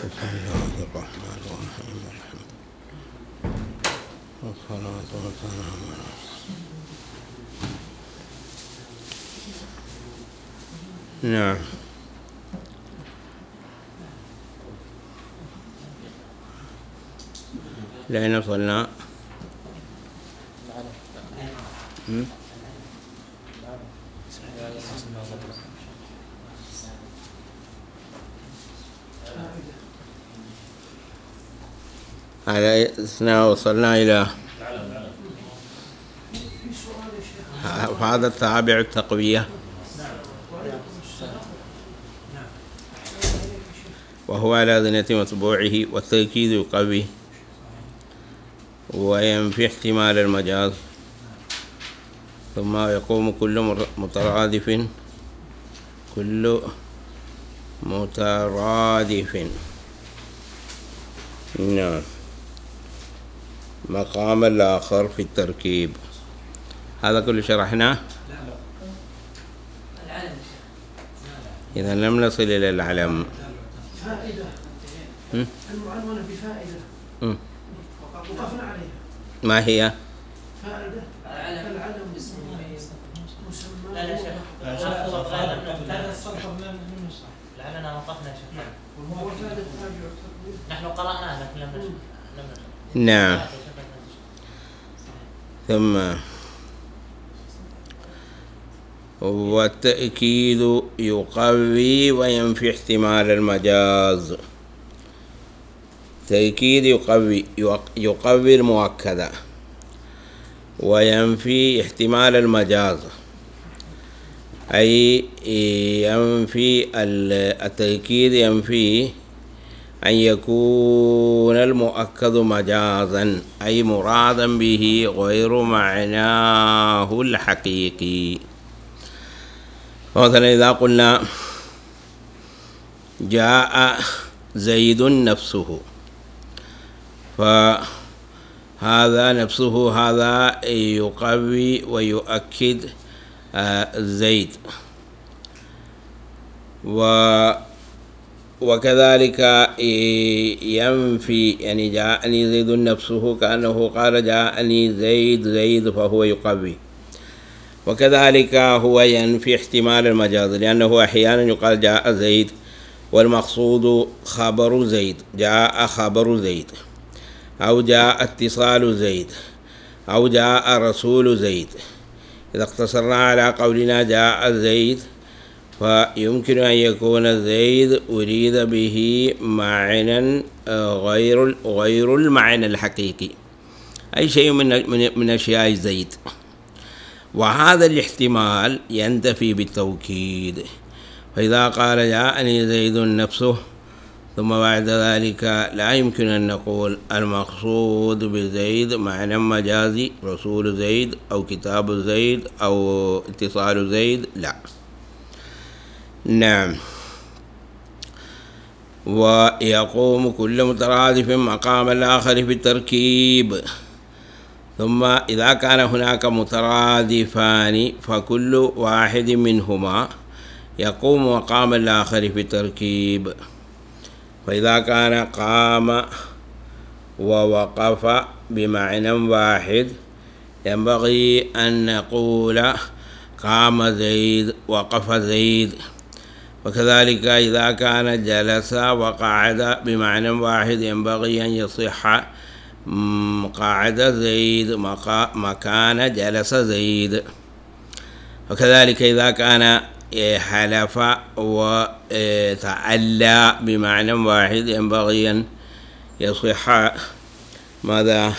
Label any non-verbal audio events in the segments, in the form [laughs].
بسم الله الرحمن الرحيم الحمد والصلاة والسلام على نعم. لأين وصلنا؟ على أثناء وصلنا إلى هذا التابع التقوية. وهو على ذنة مطبوعه والتأكيد يقوي وينفي احتمال المجاز. ثم يقوم كل مترادف كل مترادف. نعم. مقام الآخر في التركيب هذا كله شرحناه إذا لم نصل إلى العلم فائدة؟ المعنونة بفائدة. وقفنا عليها ما هي؟ فائدة العلم مسمى لا لا شيخ لا شيخ الصرف لم نشرح لعلنا وقفنا شيخ نحن قرأناه لكن لم نشرح نعم يا شيخ لم نشرح. ثم والتأكيد يقوي وينفي احتمال المجاز. تأكيد يقوي يقوي المؤكدة وينفي احتمال المجاز. أي ينفي ال- التأكيد ينفي أن يكون المؤكد مجازا أي مرادا به غير معناه الحقيقي. مثلا إذا قلنا جاء زيد نفسه فهذا نفسه هذا يقوي ويؤكد آه، زيد. و وكذلك ينفي يعني جاءني زيد نفسه كأنه قال جاءني زيد زيد فهو يقوي. وكذلك هو ينفي احتمال المجاز لأنه أحيانا يقال جاء زيد والمقصود خبر زيد جاء خبر زيد أو جاء اتصال زيد أو جاء رسول زيد. إذا اقتصرنا على قولنا جاء زيد فيمكن أن يكون زيد أريد به معنى آه، غير غير المعنى الحقيقي. أي شيء من من من أشياء زيد. وهذا الاحتمال ينتفي بالتوكيد. فإذا قال جاءني زيد نفسه ثم بعد ذلك لا يمكن أن نقول المقصود بزيد معنى مجازي رسول زيد أو كتاب زيد أو اتصال زيد لا. نعم. ويقوم كل مترادف مقام الآخر في التركيب ثم إذا كان هناك مترادفان فكل واحد منهما يقوم مقام الآخر في التركيب فإذا كان قام ووقف بمعنى واحد ينبغي أن نقول قام زيد وقف زيد. وكذلك إذا كان جلس وقعد بمعنى واحد ينبغي أن يصح قعد زيد مكان جلس زيد. وكذلك إذا كان إيه، حلف وتعلى بمعنى واحد ينبغي أن يصح ماذا؟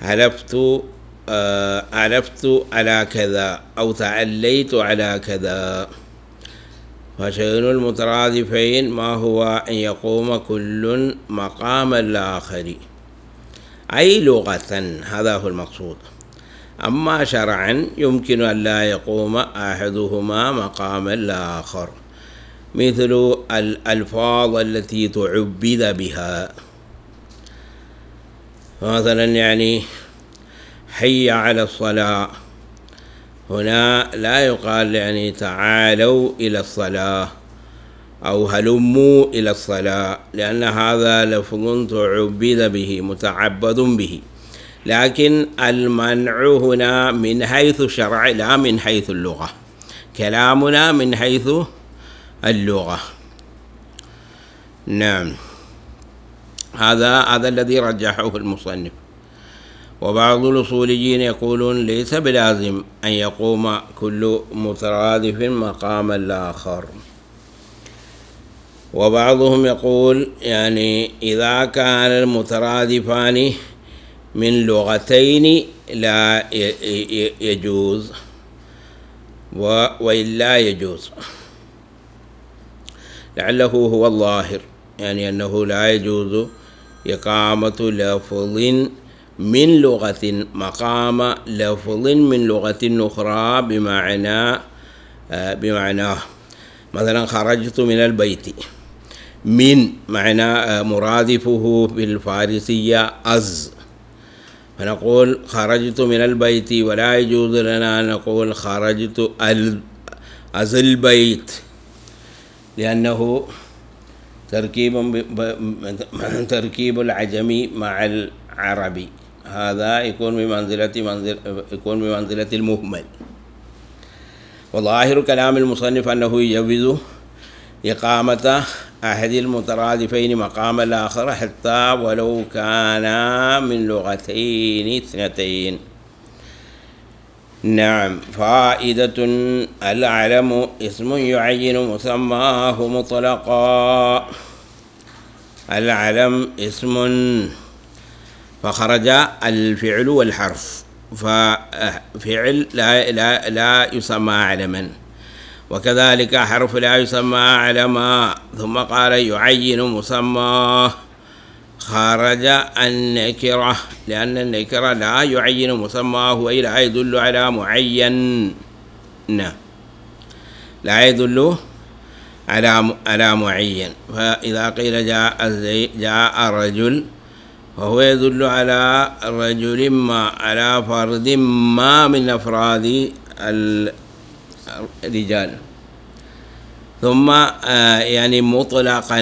حلفت آه، حلفت على كذا أو تعليت على كذا. فشأن المترادفين ما هو أن يقوم كل مقام الآخر. أي لغة؟ هذا هو المقصود. أما شرعا يمكن أن لا يقوم أحدهما مقام الآخر مثل الألفاظ التي تعبد بها. مثلا يعني حي على الصلاة. هنا لا يقال يعني تعالوا إلى الصلاة أو هلموا إلى الصلاة لأن هذا لفظ تعبد به متعبد به. لكن المنع هنا من حيث الشرع لا من حيث اللغة. كلامنا من حيث اللغة. نعم. هذا هذا الذي رجحه المصنف. وبعض الأصوليين يقولون ليس بلازم أن يقوم كل مترادف مقام الآخر. وبعضهم يقول يعني إذا كان المترادفان من لغتين لا يجوز. وإلا يجوز. لعله هو الظاهر. يعني أنه لا يجوز إقامة لفظ من لغة مقام لفظ من لغة أخرى بمعنى بمعناه مثلا خرجت من البيت. من معنى مرادفه بالفارسية أز. فنقول خرجت من البيت ولا يجوز لنا أن نقول خرجت أز البيت. لأنه تركيب تركيب العجمي مع العربي. هذا يكون بمنزلة منزل يكون بمنزلة المهمل. وظاهر كلام المصنف أنه يجوز إقامة أحد المترادفين مقام الآخر حتى ولو كانا من لغتين اثنتين. نعم فائدة العلم اسم يعين مسماه مطلقا. العلم اسم فخرج الفعل والحرف. ففعل لا, لا, لا يسمى علما. وكذلك حرف لا يسمى علما. ثم قال يعين مسماه خرج النكرة لأن النكرة لا يعين مسماه أي لا يدل على معين. لا يدل على على معين. فإذا قيل جاء جاء رجل فهو يدل على رجل ما على فرد ما من أفراد الرجال. ثم يعني مطلقا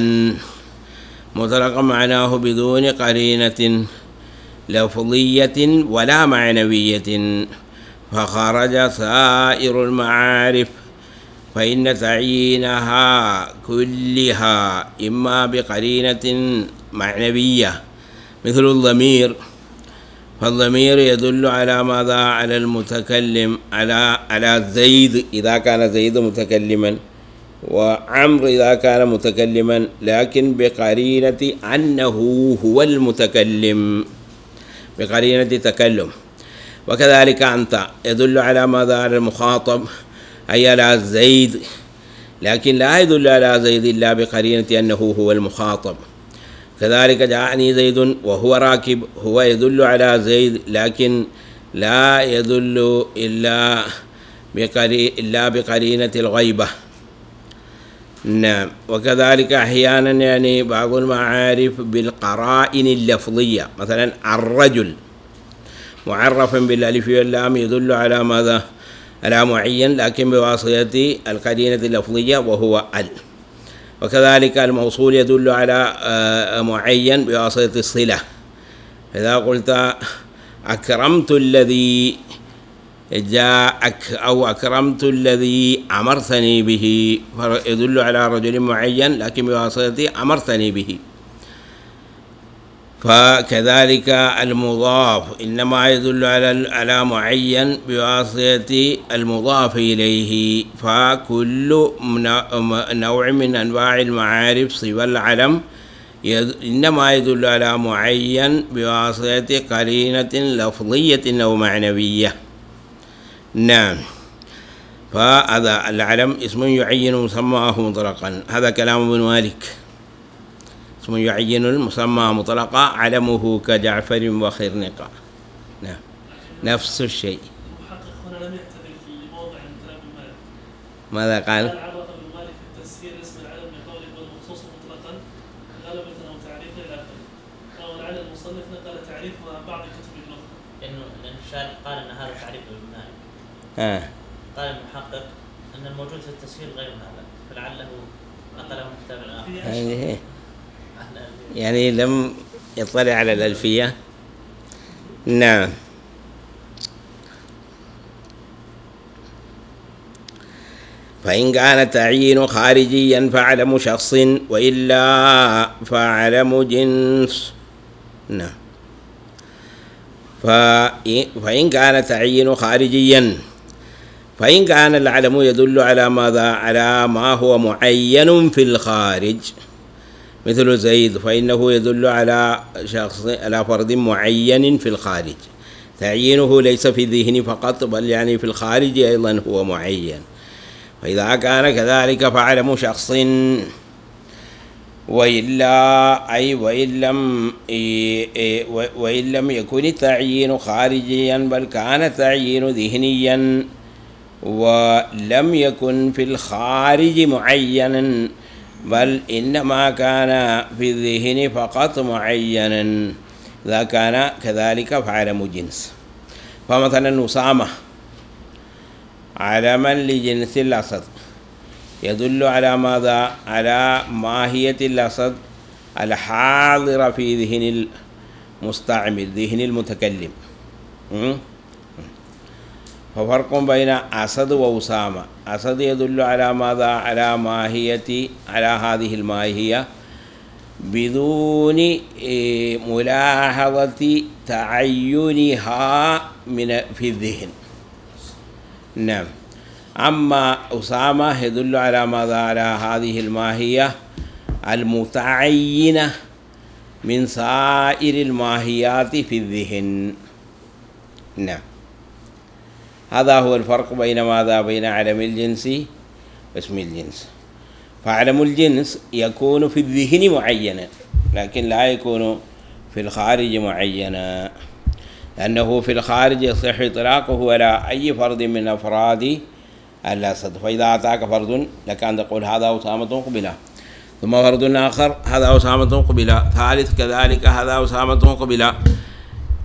مطلقا معناه بدون قرينة لفظية ولا معنوية. فخرج سائر المعارف فإن تعيينها كلها إما بقرينة معنوية مثل الضمير. فالضمير يدل على ماذا؟ على المتكلم على على زيد إذا كان زيد متكلما وعمر إذا كان متكلما لكن بقرينة أنه هو المتكلم بقرينة تكلم. وكذلك أنت يدل على ماذا؟ على المخاطب أي على زيد لكن لا يدل على زيد إلا بقرينة أنه هو المخاطب. كذلك جاءني زيد وهو راكب هو يدل على زيد لكن لا يدل إلا إلا بقرينة الغيبة. نعم. وكذلك أحيانا يعني بعض المعارف بالقرائن اللفظية مثلا الرجل. معرفا بالألف واللام يدل على ماذا؟ على معين لكن بواسطة القرينة اللفظية وهو ال. وكذلك الموصول يدل على معين بواسطة الصلة. إذا قلت أكرمت الذي جاءك أو أكرمت الذي أمرتني به يدل على رجل معين لكن بواسطة أمرتني به. فكذلك المضاف إنما يدل على على معين بواسطة المضاف إليه فكل نوع من أنواع المعارف صفة العلم إنما يدل على معين بواسطة قرينة لفظية أو معنوية. نعم. فهذا العلم اسم يعين مسماه مطلقا. هذا كلام ابن مالك. اسم يعين المسمى مطلقا علمه كجعفر وخرنقة نعم. نفس الشيء. المحقق هنا لم يعتدل في موضع من كلام مالك ماذا قال؟ قال ابن مالك التسهيل اسم العلم بقوله والمخصوص مطلقا غلبة أو تعريفا إلى آخره. المصنف نقل تعريفها عن بعض كتب اللغة لأنه لأن الشارح قال أن هذا تعريف ابن مالك آه. قال المحقق أن الموجود في التسهيل غير هذا فلعله نقله من كتاب آخر في أشهر. هذه أهل يعني لم يطلع على الألفية؟ نعم. فإن كان تعيين خارجيا فعلم شخص وإلا فعلم جنس. نعم. فإن كان تعيين خارجيا فإن كان العلم يدل على ماذا؟ على ما هو معين في الخارج. مثل زيد فإنه يدل على شخص على فرد معين في الخارج. تعيينه ليس في الذهن فقط بل يعني في الخارج أيضا هو معين. فإذا كان كذلك فعلم شخص وإلا أي وإن لم وإن لم يكن التعيين خارجيا بل كان التعيين ذهنيا ولم يكن في الخارج معينا. بل إنما كان في الذهن فقط معينا إذا كان كذلك فعلم جنس فمثلا أسامة علما لجنس الأسد يدل على ماذا؟ على ماهية الأسد الحاضرة في ذهن المستعمل ذهن المتكلم? ففرق بين أسد وأسامة. أسد يدل على ماذا؟ على ماهية على هذه الماهية. بدون إيه، ملاحظة تعينها من في الذهن. نعم. أما أسامة يدل على ماذا؟ على هذه الماهية المتعينة من سائر الماهيات في الذهن. نعم. هذا هو الفرق بين ماذا؟ بين علم الجنس واسم الجنس. فعلم الجنس يكون في الذهن معينا لكن لا يكون في الخارج معينا. لأنه في الخارج يصح إطلاقه على أي فرد من أفراد الأسد فإذا أتاك فرد لك أن تقول هذا أسامة قبلة ثم فرد آخر هذا أسامة قبلة ثالث كذلك هذا أسامة قبلة.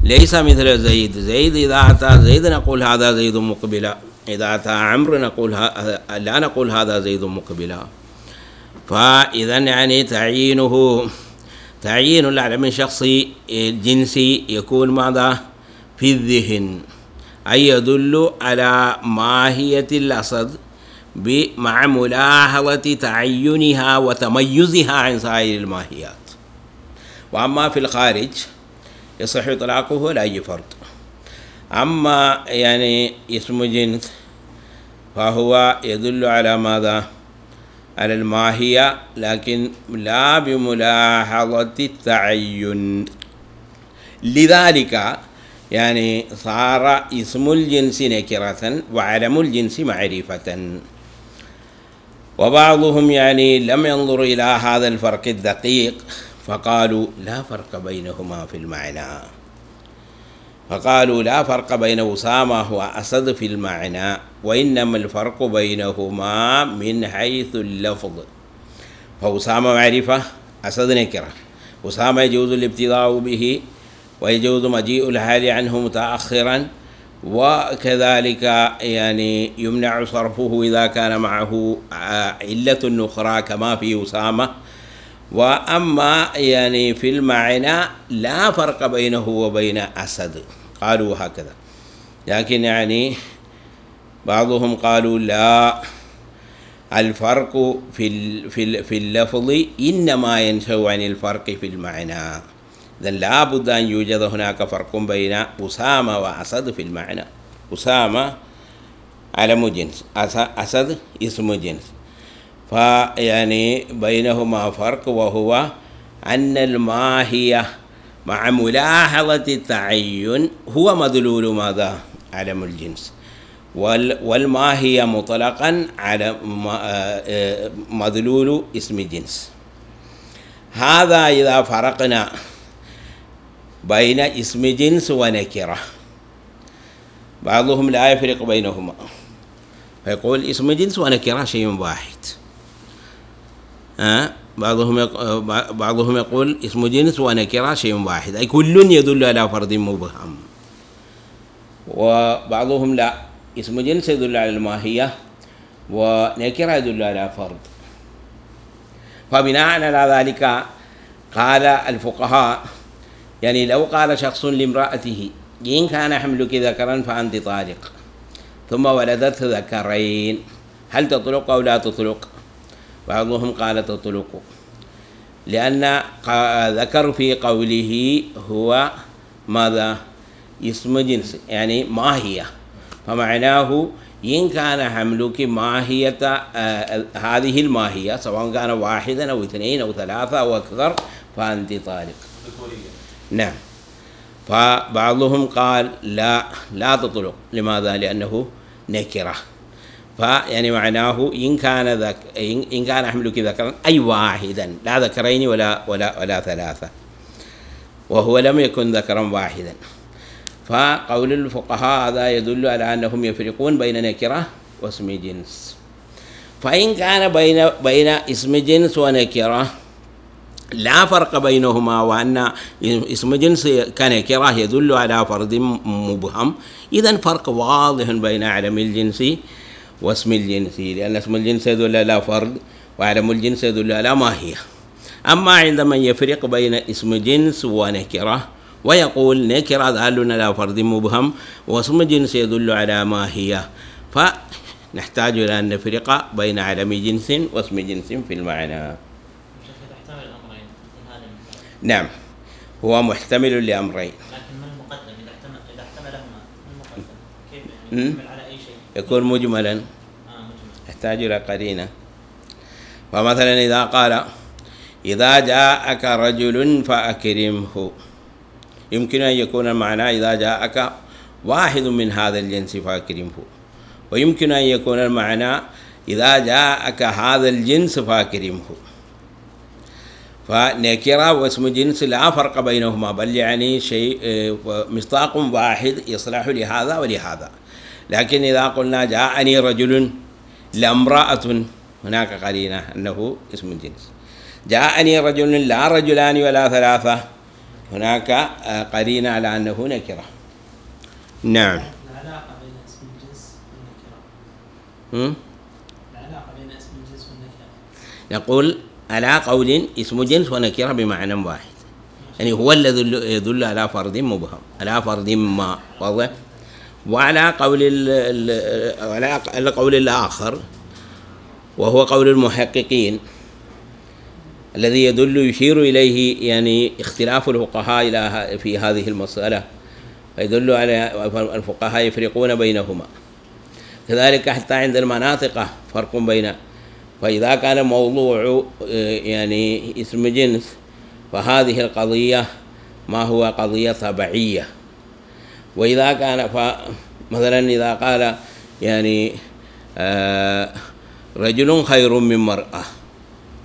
ليس مثل زيد. زيد إذا أتى زيد نقول هذا زيد مقبلا. إذا أتى عمرو نقول. لا نقول هذا زيد مقبلا. فإذا يعني تعيينه تعيين العلم الشخصي الجنسي يكون ماذا؟ في الذهن. أي يدل على ماهية الأسد مع ملاحظة تعينها وتميزها عن سائر الماهيات. وأما في الخارج يصح إطلاقه على أي فرد. أما يعني اسم جنس فهو يدل على ماذا؟ على الماهية لكن لا بملاحظة التعين. لذلك يعني صار اسم الجنس نكرة وعلم الجنس معرفة. وبعضهم يعني لم ينظر إلى هذا الفرق الدقيق. فقالوا لا فرق بينهما في المعنى. فقالوا لا فرق بين أسامة وأسد في المعنى وإنما الفرق بينهما من حيث اللفظ. فأسامة معرفة أسد نكرة. أسامة يجوز الابتداء به ويجوز مجيء الحال عنه متأخرا وكذلك يعني يمنع صرفه إذا كان معه علة أخرى كما في أسامة. وأما يعني في المعنى لا فرق بينه وبين أسد. قالوا هكذا. لكن يعني بعضهم قالوا لا الفرق في في في اللفظ إنما ينشأ عن الفرق في المعنى. اذا لابد أن يوجد هناك فرق بين أسامة وأسد في المعنى. أسامة علم جنس أسد اسم جنس. فيعني بينهما فرق وهو أن الماهية مع ملاحظة التعين هو مدلول ماذا؟ علم الجنس. والماهية مطلقا على مدلول اسم جنس. هذا إذا فرقنا بين اسم جنس ونكرة بعضهم لا يفرق بينهما فيقول اسم جنس ونكرة شيء واحد؟ بعضهم بعضهم يقول اسم جنس ونكرة شيء واحد. أي كل يدل على فرد مبهم. وبعضهم لا. اسم جنس يدل على الماهية ونكرة يدل على فرد. فبناء على ذلك قال الفقهاء يعني لو قال شخص لامرأته إن كان حملك ذكرا فأنت طالق ثم ولدت ذكرين هل تطلق أو لا تطلق؟ بعضهم قال تطلق. لأن ذكر في قوله هو ماذا؟ اسم جنس يعني ماهية. فمعناه إن كان حملك ماهية آه، هذه الماهية سواء كان واحدا أو اثنين أو ثلاثة أو أكثر فأنت طالق. نعم. فبعضهم قال لا لا تطلق. لماذا؟ لأنه نكرة. فيعني معناه إن كان ذك إن كان حملك ذكرا أي واحدا لا ذكرين ولا ولا ولا ثلاثة. وهو لم يكن ذكرا واحدا. فقول الفقهاء هذا يدل على أنهم يفرقون بين نكرة واسم جنس. فإن كان بين بين اسم جنس ونكرة لا فرق بينهما وأن اسم جنس كنكرة يدل على فرد مبهم. إذا فرق واضح بين علم الجنس واسم الجنس. لأن اسم الجنس يدل على فرد وعلم الجنس يدل على ماهية أما عندما يفرق بين اسم جنس ونكرة ويقول نكرة دال على فرد مبهم واسم جنس يدل على ماهية فنحتاج إلى أن نفرق بين علم جنس واسم جنس في المعنى. نعم هو محتمل لأمرين. لكن من المقدم؟ إذا احتمل إذا احتملهما من المقدم؟ كيف. يعني؟ يكون مجملا. مجمل يحتاج إلى قرينة. فمثلا إذا قال إذا جاءك رجل فأكرمه. يمكن أن يكون المعنى إذا جاءك واحد من هذا الجنس فأكرمه. ويمكن أن يكون المعنى إذا جاءك هذا الجنس فأكرمه. فنكرة واسم جنس لا فرق بينهما بل يعني شيء آه، مصداق واحد يصلح لهذا ولهذا. لكن إذا قلنا جاءني رجل لامرأة هناك قرينة أنه اسم جنس. جاءني رجل لا رجلان ولا ثلاثة هناك آه، قرينة على أنه نكرة. نعم. العلاقة بين اسم الجنس والنكرة؟ العلاقة بين اسم الجنس والنكرة. نقول على قول اسم جنس ونكرة بمعنى واحد. يعني هو الذي يدل على فرد مبهم على فرد ما واضح وعلى قول على القول الآخر وهو قول المحققين الذي يدل يشير إليه يعني اختلاف الفقهاء إلى في هذه المسألة فيدل على الفقهاء يفرقون بينهما. كذلك حتى عند المناطق فرق بين فإذا كان موضوع آه، يعني اسم جنس فهذه القضية ما هو قضية طبيعية. وإذا كان مثلا إذا قال يعني آه، رجل خير من مرأة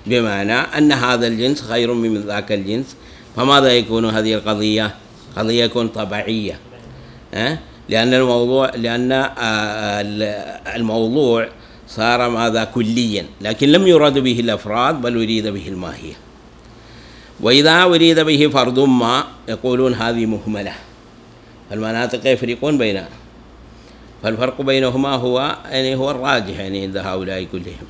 بمعنى أن هذا الجنس خير من ذاك الجنس فماذا يكون هذه القضية؟ قضية يكون طبيعية؟ لأن الموضوع لأن آه، ال- الموضوع صار ماذا كليا لكن لم يراد به الأفراد بل أريد به الماهية وإذا أريد به فرد ما يقولون هذه مهملة فالمناطق يفرقون بينها. فالفرق بينهما هو يعني هو الراجح يعني عند هؤلاء كلهم.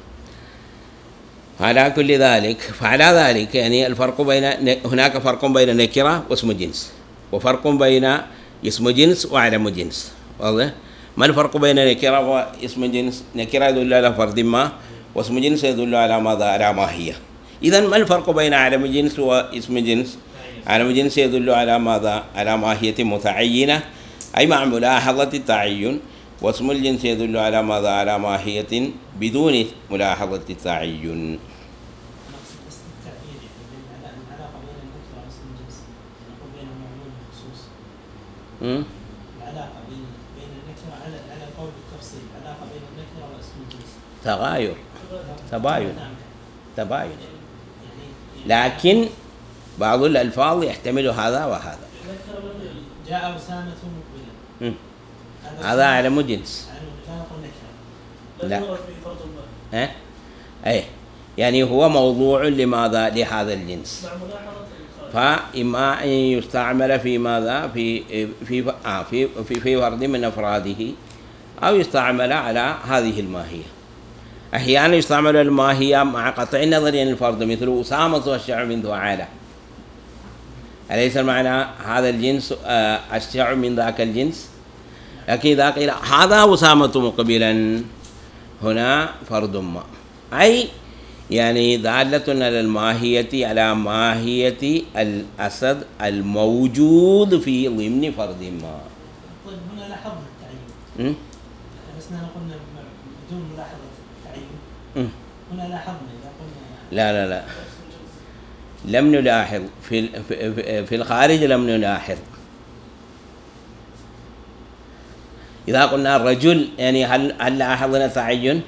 على كل ذلك فعلى ذلك يعني الفرق بين هناك فرق بين نكرة واسم جنس وفرق بين اسم جنس وعلم جنس. واضح؟ ما الفرق بين نكرة واسم جنس؟ نكرة يدل على فرد ما واسم جنس يدل على ماذا؟ على ماهية إذا ما الفرق بين علم جنس واسم جنس؟ علم جنس يدل على ماذا على ماهية متعينة أي مع ملاحظة التعين واسم الجنس يدل على ماذا على ماهية بدون ملاحظة التعين الجنس الجنس تغاير تباين تباين لكن بعض الألفاظ يحتمل هذا وهذا. جاء أسامة مقبلا. هذا علم جنس علم لا. ها؟ أي يعني هو موضوع لماذا؟ لهذا الجنس. فإما أن يستعمل في ماذا؟ في في آه في في, في فرد من أفراده أو يستعمل على هذه الماهية. أحيانا يستعمل الماهية مع قطع النظر عن الفرد مثل أسامة والشعر من ذعالة أليس المعنى هذا الجنس آه، الشعر من ذاك الجنس؟ لكن إذا قيل هذا أسامة مقبلا هنا فرد ما. أي يعني دالة على الماهية على ماهية الأسد الموجود في ضمن فرد ما. طيب هنا لاحظنا التعيين? بس نحن قلنا بدون ملاحظة التعيين. هنا لاحظنا إذا قلنا لا لا لا. لم نلاحظ في في- الخارج لم نلاحظ إذا قلنا الرجل يعني هل هل لاحظنا تعين؟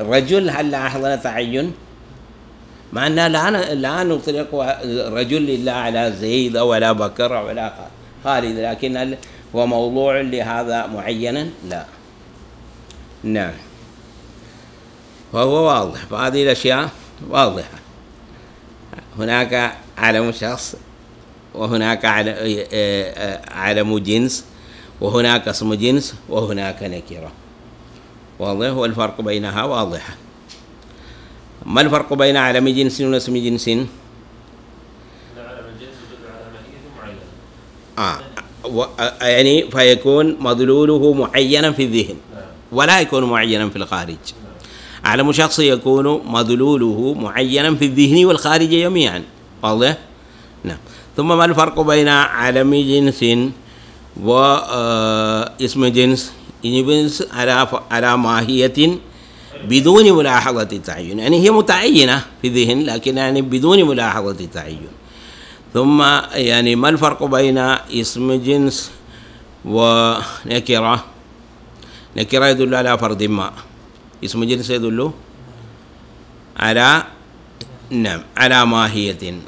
الرجل هل لاحظنا تعين؟ مع أن لا لا نطلق رجل إلا على زيد أو على بكر أو على خالد لكن هل هو موضوع لهذا معينا؟ لا نعم فهو واضح فهذه الأشياء واضحة هناك علم شخص وهناك آه، آه، علم جنس وهناك اسم جنس وهناك نكرة. واضح؟ والفرق بينها واضحة ما الفرق بين علم جنس واسم جنس؟ آه آه، يعني فيكون مدلوله معينا في الذهن نعم. ولا يكون معينا في الخارج. نعم علم شخص يكون مدلوله معينا في الذهن والخارج جميعا واضح؟ نعم. ثم ما الفرق بين علم جنس واسم جنس؟ يعني جنس على على ماهية بدون ملاحظة التعين يعني هي متعينة في الذهن لكن يعني بدون ملاحظة التعين ثم يعني ما الفرق بين اسم جنس ونكرة نكرة يدل على فرد ما. اسم جنس يدل على نعم على ماهية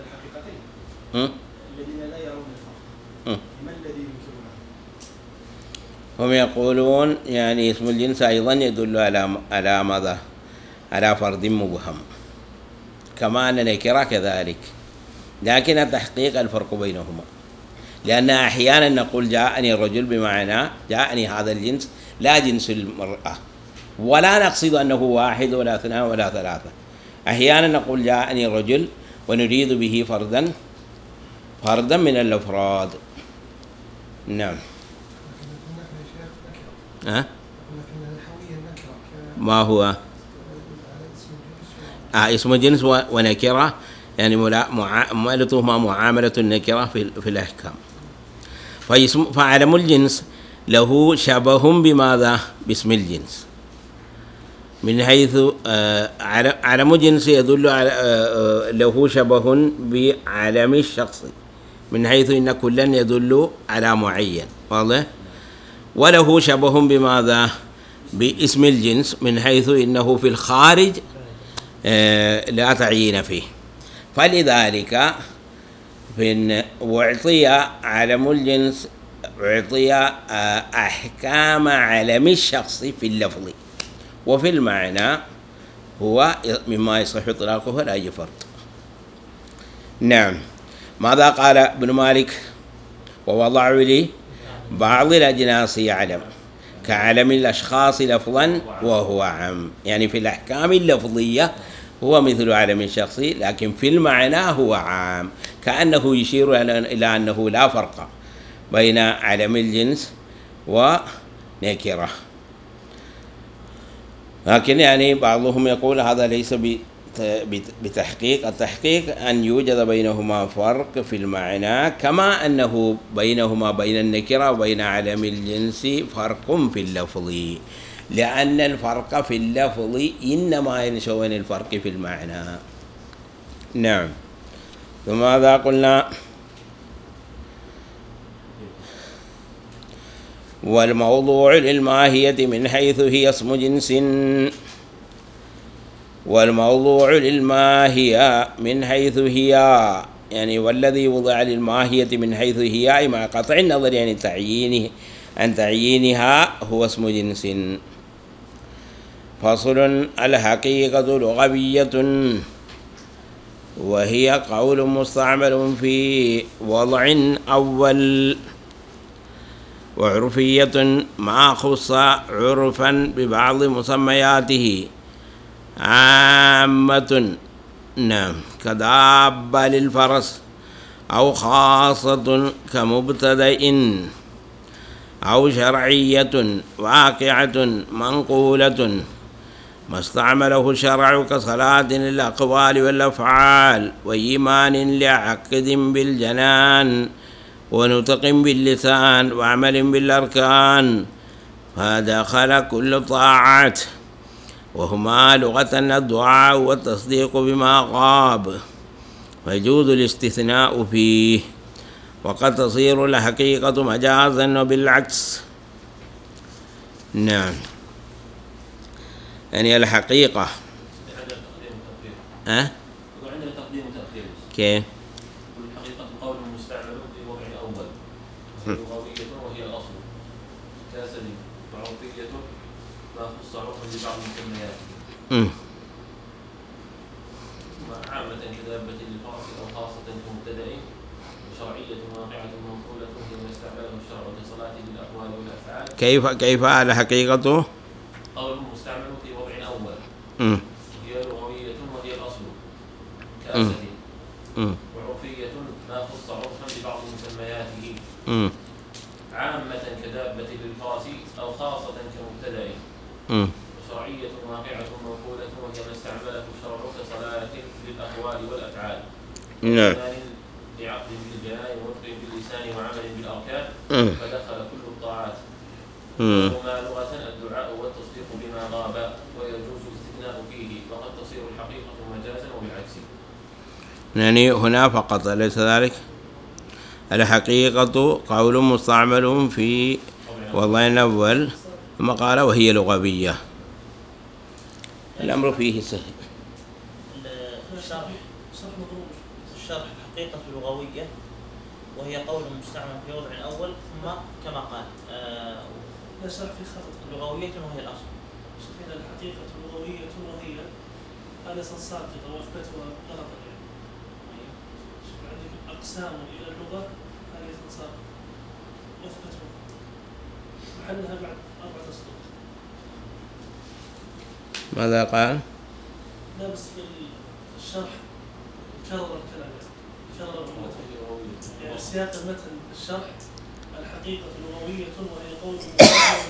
الحقيقتين? الذين لا يرون الفرق. ما الذي ينكرونه؟ هم يقولون يعني اسم الجنس أيضا يدل على على ماذا؟ على فرد مبهم كما أن النكرة كذلك لكن التحقيق الفرق بينهما. لأن أحيانا نقول جاءني الرجل بمعنى جاءني هذا الجنس لا جنس المرأة. ولا نقصد أنه واحد ولا اثنان ولا ثلاثة. أحيانا نقول جاءني الرجل ونريد به فردا فردا من الأفراد. نعم. ها؟ ما هو؟ آه اسم جنس و- ونكرة. يعني معاملتهما معاملة النكرة في, في الأحكام. فاسم فعلم الجنس له شبه بماذا؟ باسم الجنس. من حيث آه، عل- علم جنس يدل على آه، آه، له شبه بعلم الشخص. من حيث إن كلا يدل على معين. واضح؟ وله شبه بماذا؟ باسم الجنس. من حيث إنه في الخارج لا تعيين فيه. فلذلك فإن أعطي علم الجنس أعطي آه، أحكام علم الشخص في اللفظ. وفي المعنى هو مما يصح إطلاقه لا يفرط نعم. ماذا قال ابن مالك؟ ووضع لي بعض الأجناس يعلم كعلم الأشخاص لفظا وهو عام. يعني في الأحكام اللفظية هو مثل علم الشخصي لكن في المعنى هو عام. كأنه يشير إلى أنه لا فرق بين علم الجنس ونكرة. لكن يعني بعضهم يقول هذا ليس بت- بت- بتحقيق. التحقيق أن يوجد بينهما فرق في المعنى كما أنه بينهما بين النكرة وبين علم الجنس فرق في اللفظ. لأن الفرق في اللفظ إنما ينشأ عن الفرق في المعنى. نعم. ثم ماذا قلنا؟ والموضوع للماهية من حيث هي اسم جنس. والموضوع للماهية من حيث هي يعني والذي وضع للماهية من حيث هي مع قطع النظر عن تعيينه عن تعيينها هو اسم جنس. فصل الحقيقة لغوية وهي قول مستعمل في وضع أول. وعرفية ما خص عرفا ببعض مسمياته. عامة. نعم كدابة للفرس. أو خاصة كمبتدئ. أو شرعية واقعة منقولة. ما استعمله الشرع كصلاة للأقوال والأفعال وإيمان لعقد بالجنان ونطق باللسان وعمل بالأركان فدخل كل طاعات وهما لغة الدعاء والتصديق بما غاب ويجوز الاستثناء فيه وقد تصير الحقيقة مجازا وبالعكس. نعم. يعني الحقيقة وتأخير أه؟ عندنا تقديم وتأخير كيف في وضع لغوية وهي الأصل معروفية ما. عامة كدابة أو خاصة وشرعية واقعة منقولة الشرع والأفعال كيف كيف الحقيقة قول مستعمل في وضع أول مم. هي لغوية وهي الأصل كأسد. وعرفية ما خص عرفا ببعض مسمياته. عامة كدابة للفرس أو خاصة كمبتدأ. وشرعية واقعة منقولة وهي ما استعمله الشرع كصلاة للأقوال والأفعال نعم بعقد بالجنان ونطق باللسان وعمل بالأركان. فدخل كل الطاعات مم. وهما لغة الدعاء والتصديق بما غاب ويجوز الاستثناء فيه وقد تصير الحقيقة مجازا وبالعكس يعني هنا فقط أليس ذلك؟ الحقيقة قول مستعمل في وضع الأول ثم قال وهي لغوية. الأمر فيه سهل. الشرح الشرح حقيقة لغوية وهي قول مستعمل في وضع أول ثم كما قال آه، لا شرح في خطأ. لغوية وهي الأصل. شوف هنا الحقيقة لغوية وهي هذا ساقطة وأثبتها غلطا أقسام إلى اللغة هذه ساقطة وأثبتها محلها بعد أربعة أسطر ماذا قال؟ لا بس في الشرح كرر الكلام. يعني كرر المتن. يعني سياق المتن الشرح الحقيقة لغوية وهي قول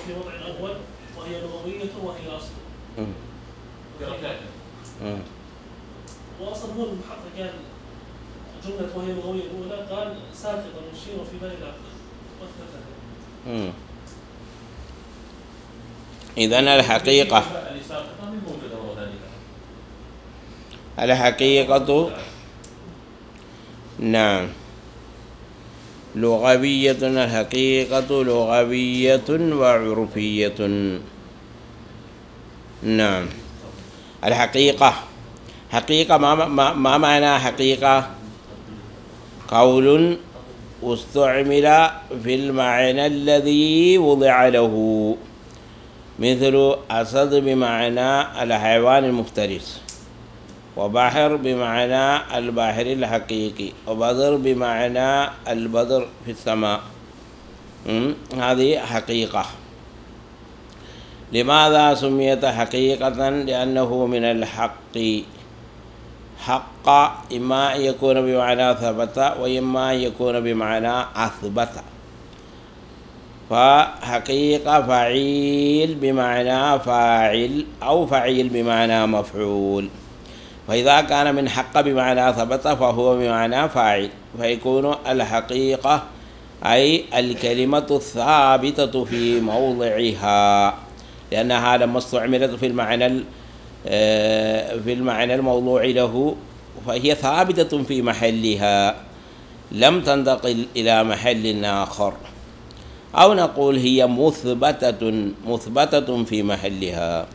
في وضع الأول وهي لغوية وهي أصل. واصلا هو المحقق قال جملة وهي لغوية الأولى قال ساقطة مشيرة في بني العقل. واثبتها. إذن الحقيقة الحقيقة نعم. لغوية الحقيقة لغوية وعرفية. نعم. الحقيقة حقيقة ما, ما, ما معنى حقيقة؟ قول استعمل في المعنى الذي وضع له مثل أسد بمعنى الحيوان المفترس وبحر بمعنى البحر الحقيقي وبدر بمعنى البدر في السماء. هذه حقيقة. لماذا سميت حقيقة؟ لأنه من الحق. حق إما أن يكون بمعنى ثبت وإما أن يكون بمعنى أثبت. فحقيقة فعيل بمعنى فاعل أو فعيل بمعنى مفعول. فإذا كان من حق بمعنى ثبت فهو بمعنى فاعل. فيكون الحقيقة أي الكلمة الثابتة في موضعها. لأنها لما استعملت في المعنى ال- في المعنى الموضوع له فهي ثابتة في محلها. لم تنتقل إلى محل آخر. أو نقول هي مثبتة مثبتة في محلها.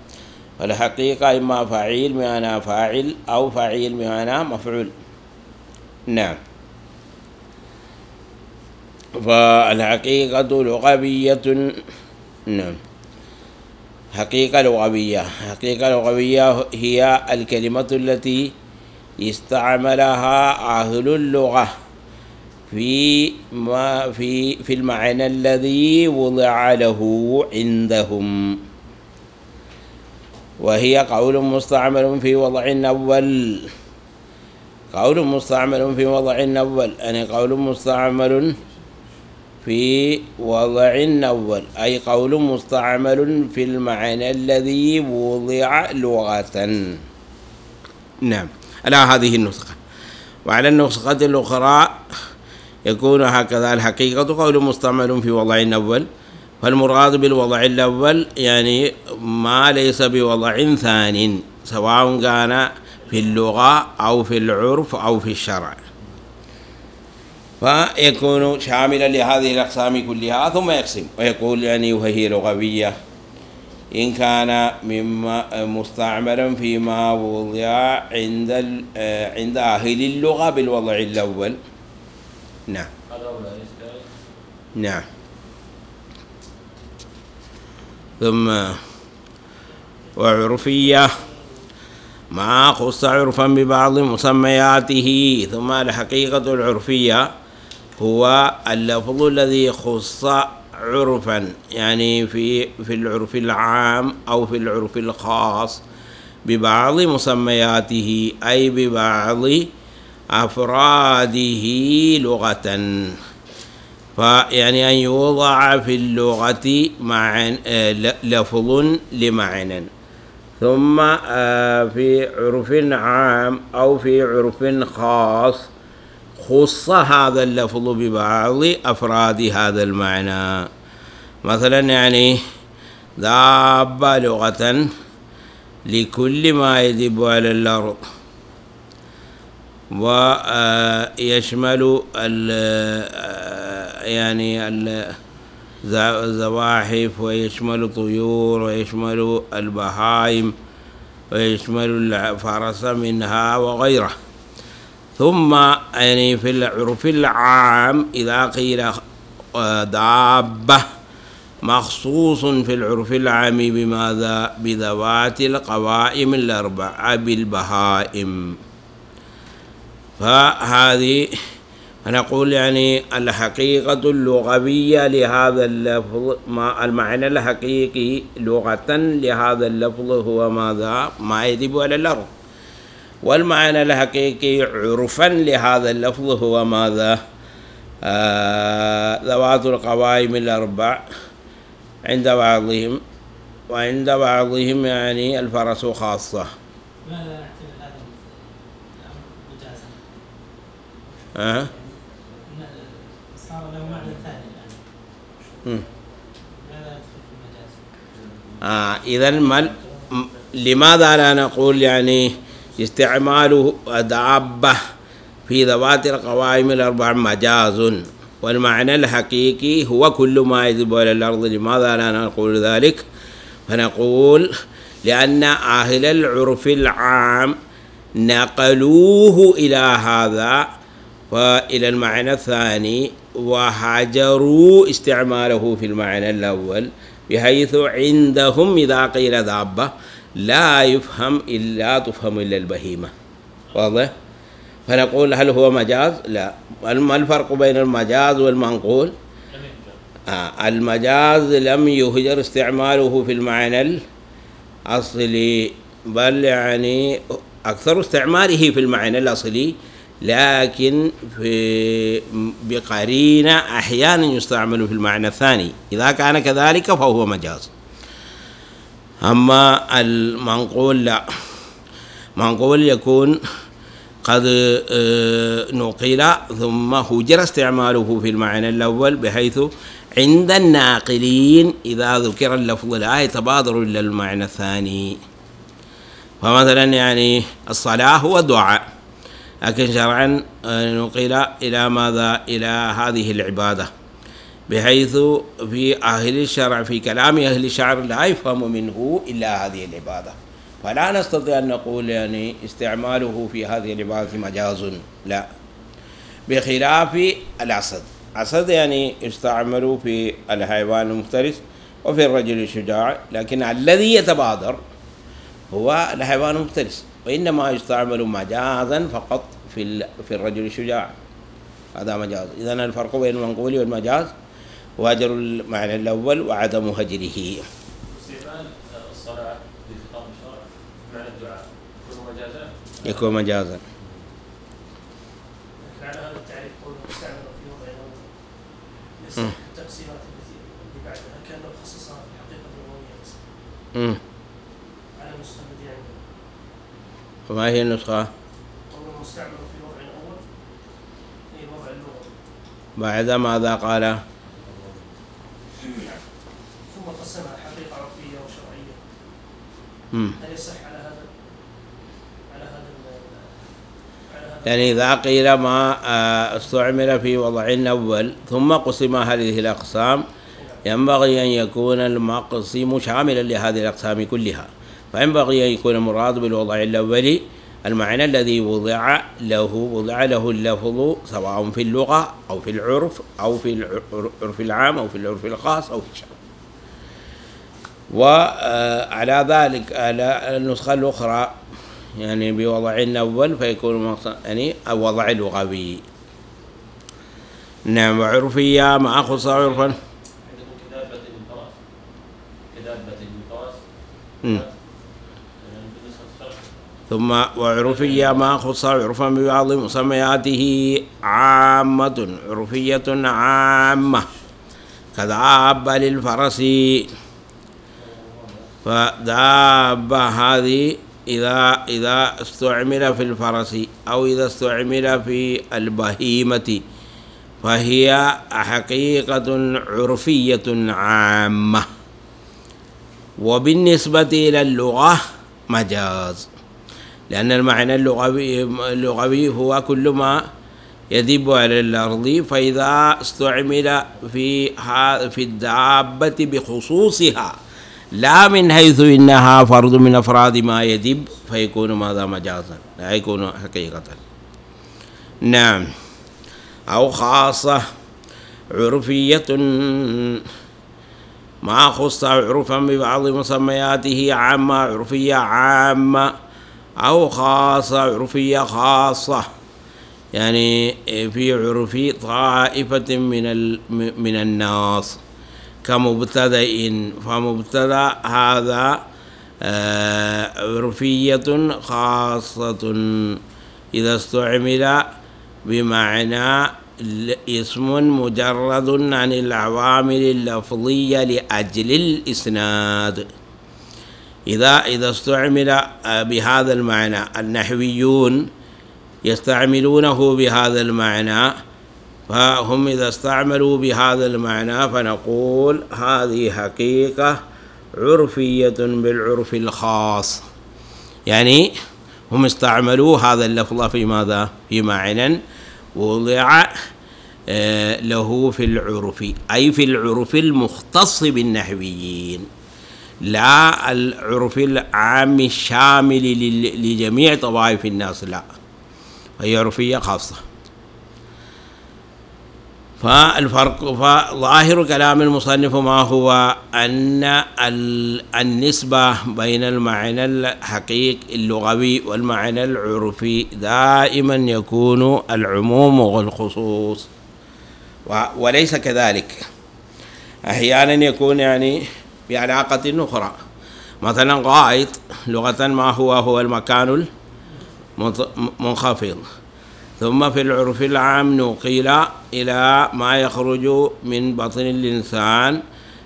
فالحقيقة إما فعيل بمعنى فاعل أو فعيل بمعنى مفعول. نعم. فالحقيقة لغوية. نعم. حقيقة لغوية. حقيقة لغوية هي الكلمة التي استعملها أهل اللغة في ما في في المعنى الذي وضع له عندهم. وهي قول مستعمل في وضع أول قول مستعمل في وضع أول يعني قول مستعمل في وضع أول أي قول مستعمل في المعنى الذي وضع لغة. نعم على هذه النسخة. وعلى النسخة الأخرى يكون هكذا الحقيقة قول مستعمل في وضع أول فالمراد بالوضع الأول يعني ما ليس بوضع ثان سواء كان في اللغة أو في العرف أو في الشرع. فيكون شاملا لهذه الأقسام كلها ثم يقسم. ويقول يعني وهي لغوية إن كان مما مستعملا فيما وضع عند عند أهل اللغة بالوضع الأول. نعم. نعم. ثم وعرفية ما خص عرفا ببعض مسمياته ثم الحقيقة العرفية هو اللفظ الذي خص عرفا يعني في في العرف العام أو في العرف الخاص ببعض مسمياته أي ببعض أفراده لغة. فيعني أن يوضع في اللغة مع لفظ لمعنى. ثم آه، في عرف عام أو في عرف خاص خص هذا اللفظ ببعض أفراد هذا المعنى. مثلا يعني دابة لغة لكل ما يدب على الأرض. ويشمل يعني الزواحف ويشمل طيور ويشمل البهائم ويشمل الفرس منها وغيره. ثم يعني في العرف العام إذا قيل دابة مخصوص في العرف العام بماذا؟ بذوات القوائم الأربعة بالبهائم. فهذه نقول يعني الحقيقة اللغوية لهذا اللفظ ما المعنى الحقيقي لغة لهذا اللفظ هو ماذا؟ ما يجب على الأرض. والمعنى الحقيقي عرفا لهذا اللفظ هو ماذا آه ذوات القوائم الأربع عند بعضهم وعند بعضهم يعني الفرس خاصة؟ أه؟ صار له معنى ثاني الآن؟ آه إذا لماذا لا نقول يعني استعمال دابة في ذوات القوائم الأربع مجاز. والمعنى الحقيقي هو كل ما يذب على الأرض لماذا لا نقول ذلك؟ فنقول لأن أهل العرف العام نقلوه إلى هذا وإلى المعنى الثاني وهاجروا استعماله في المعنى الأول بحيث عندهم إذا قيل دابة لا يفهم إلا تفهم إلا البهيمة واضح؟ فنقول هل هو مجاز؟ لا ما الفرق بين المجاز والمنقول؟ آه المجاز لم يهجر استعماله في المعنى الأصلي بل يعني أكثر استعماله في المعنى الأصلي لكن في بقرينة أحيانا يستعمل في المعنى الثاني إذا كان كذلك فهو مجاز أما المنقول لا. منقول يكون قد آه، نقل ثم هجر استعماله في المعنى الأول بحيث عند الناقلين إذا ذكر اللفظ لا يتبادر إلى المعنى الثاني. فمثلا يعني الصلاة هو دعاء لكن شرعا آه، نقل إلى ماذا؟ إلى هذه العبادة. بحيث في أهل الشرع في كلام أهل الشرع لا يفهم منه إلا هذه العبادة. فلا نستطيع أن نقول يعني استعماله في هذه العبادة مجاز لا. بخلاف الأسد. أسد يعني يستعمل في الحيوان المفترس وفي الرجل الشجاع لكن الذي يتبادر هو الحيوان المفترس وإنما يستعمل مجازا فقط في في الرجل الشجاع. هذا مجاز. إذا الفرق بين المنقول والمجاز هو هجر المعنى الأول وعدم هجره. الدعاء. يكون مجازا؟ يكون مجازا. لكن على هذا التعريف قوله مستعمل في وضع. التقسيمات التي بعدها. خصصها في مم. على عندنا وما هي النسخة؟ قوله مستعمل في وضع الأول أي وضع اللغوي بعد ماذا قال ثم قسمها حقيقة عرفية وشرعية مم. هل يصح على هذا على هذا يعني إذا قيل ما آه، استعمل في وضع أول ثم قسم هذه الأقسام ينبغي أن يكون المقسم شاملا لهذه الأقسام كلها. فينبغي أن يكون المراد بالوضع الأول المعنى الذي وضع له وضع له اللفظ سواء في اللغة أو في العرف أو في العرف العام أو في العرف الخاص أو في الشرع. وعلى ذلك على النسخة الأخرى يعني بوضع أول فيكون يعني الوضع اللغوي نعم وعرفية ما خص عرفا. ثم وعرفية ما خص عرفا ببعض مسمياته عامة عرفية عامة. كدابة للفرس. فدابة هذه إذا إذا استعمل في الفرس أو إذا استعمل في البهيمة فهي حقيقة عرفية عامة. وبالنسبة إلى اللغة مجاز لأن المعنى اللغوي اللغوي هو كل ما يدب على الأرض فإذا استعمل في في الدابة بخصوصها لا من حيث إنها فرد من أفراد ما يدب فيكون ماذا مجازا؟ لا يكون حقيقة. نعم. أو خاصة عرفية ما خص عرفا ببعض مسمياته عامة عرفية عامة أو خاصة عرفية خاصة. يعني في عرف طائفة من من الناس. كمبتدأ فمبتدأ هذا آه، عرفية خاصة. إذا استعمل بمعنى اسم مجرد عن العوامل اللفظية لأجل الإسناد. إذا إذا استعمل آه، بهذا المعنى النحويون يستعملونه بهذا المعنى. فهم إذا استعملوا بهذا المعنى فنقول هذه حقيقة عرفية بالعرف الخاص. يعني هم استعملوا هذا اللفظ في ماذا؟ في معنى وضع آه، له في العرف أي في العرف المختص بالنحويين. لا العرف العام الشامل لجميع طوائف الناس لا. هي عرفية خاصة. فالفرق فظاهر كلام المصنف ما هو أن ال- النسبة بين المعنى الحقيقي اللغوي والمعنى العرفي دائما يكون العموم والخصوص وليس كذلك. أحيانا يكون يعني بعلاقة أخرى. مثلا غائط لغة ما هو هو المكان المنخفض ثم في العرف العام نقل إلى ما يخرج من بطن الإنسان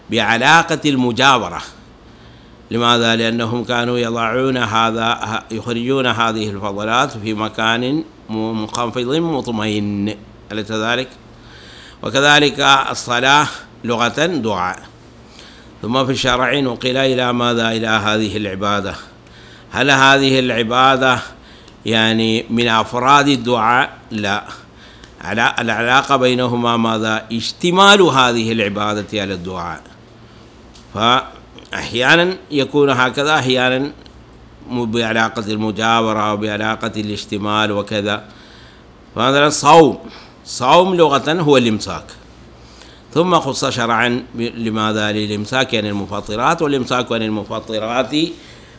بعلاقة المجاورة لماذا؟ لأنهم كانوا يضعون هذا يخرجون هذه الفضلات في مكان منخفض مطمئن أليس ذلك؟ وكذلك الصلاة لغة دعاء ثم في الشرع نقل إلى ماذا؟ إلى هذه العبادة هل هذه العبادة يعني من أفراد الدعاء لا. على العلاقة بينهما ماذا؟ اشتمال هذه العبادة على الدعاء. فأحيانا يكون هكذا أحيانا بعلاقة المجاورة أو بعلاقة الاشتمال وكذا. فمثلا الصوم صوم لغة هو الإمساك. ثم خص شرعا لماذا؟ للإمساك عن يعني المفطرات والإمساك عن المفطرات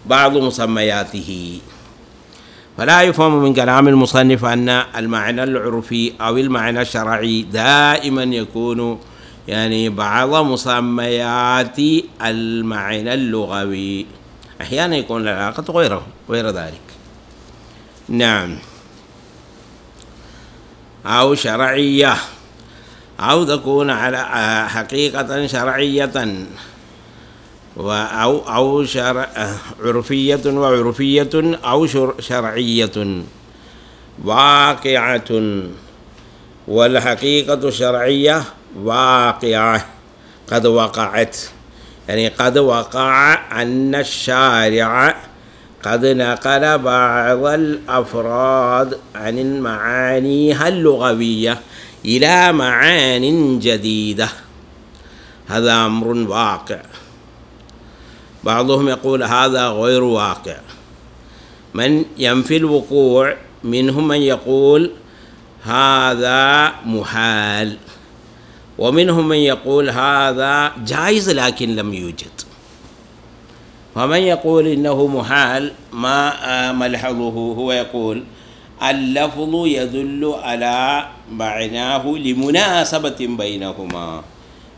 بعض مسمياته. فلا يفهم من كلام المصنف أن المعنى العرفي أو المعنى الشرعي دائما يكون يعني بعض مسميات المعنى اللغوي. أحيانا يكون العلاقة غيره غير ذلك. نعم. أو شرعية. أو تكون على حقيقة شرعية. أو أو شرع عرفية وعرفية أو شرعية. واقعة. والحقيقة الشرعية واقعة. قد وقعت. يعني قد وقع أن الشارع قد نقل بعض الأفراد عن معانيها اللغوية إلى معان جديدة. هذا أمر واقع. بعضهم يقول هذا غير واقع. من ينفي الوقوع منهم من يقول هذا محال ومنهم من يقول هذا جائز لكن لم يوجد. فمن يقول إنه محال ما ملحظه هو يقول اللفظ يدل على معناه لمناسبة بينهما.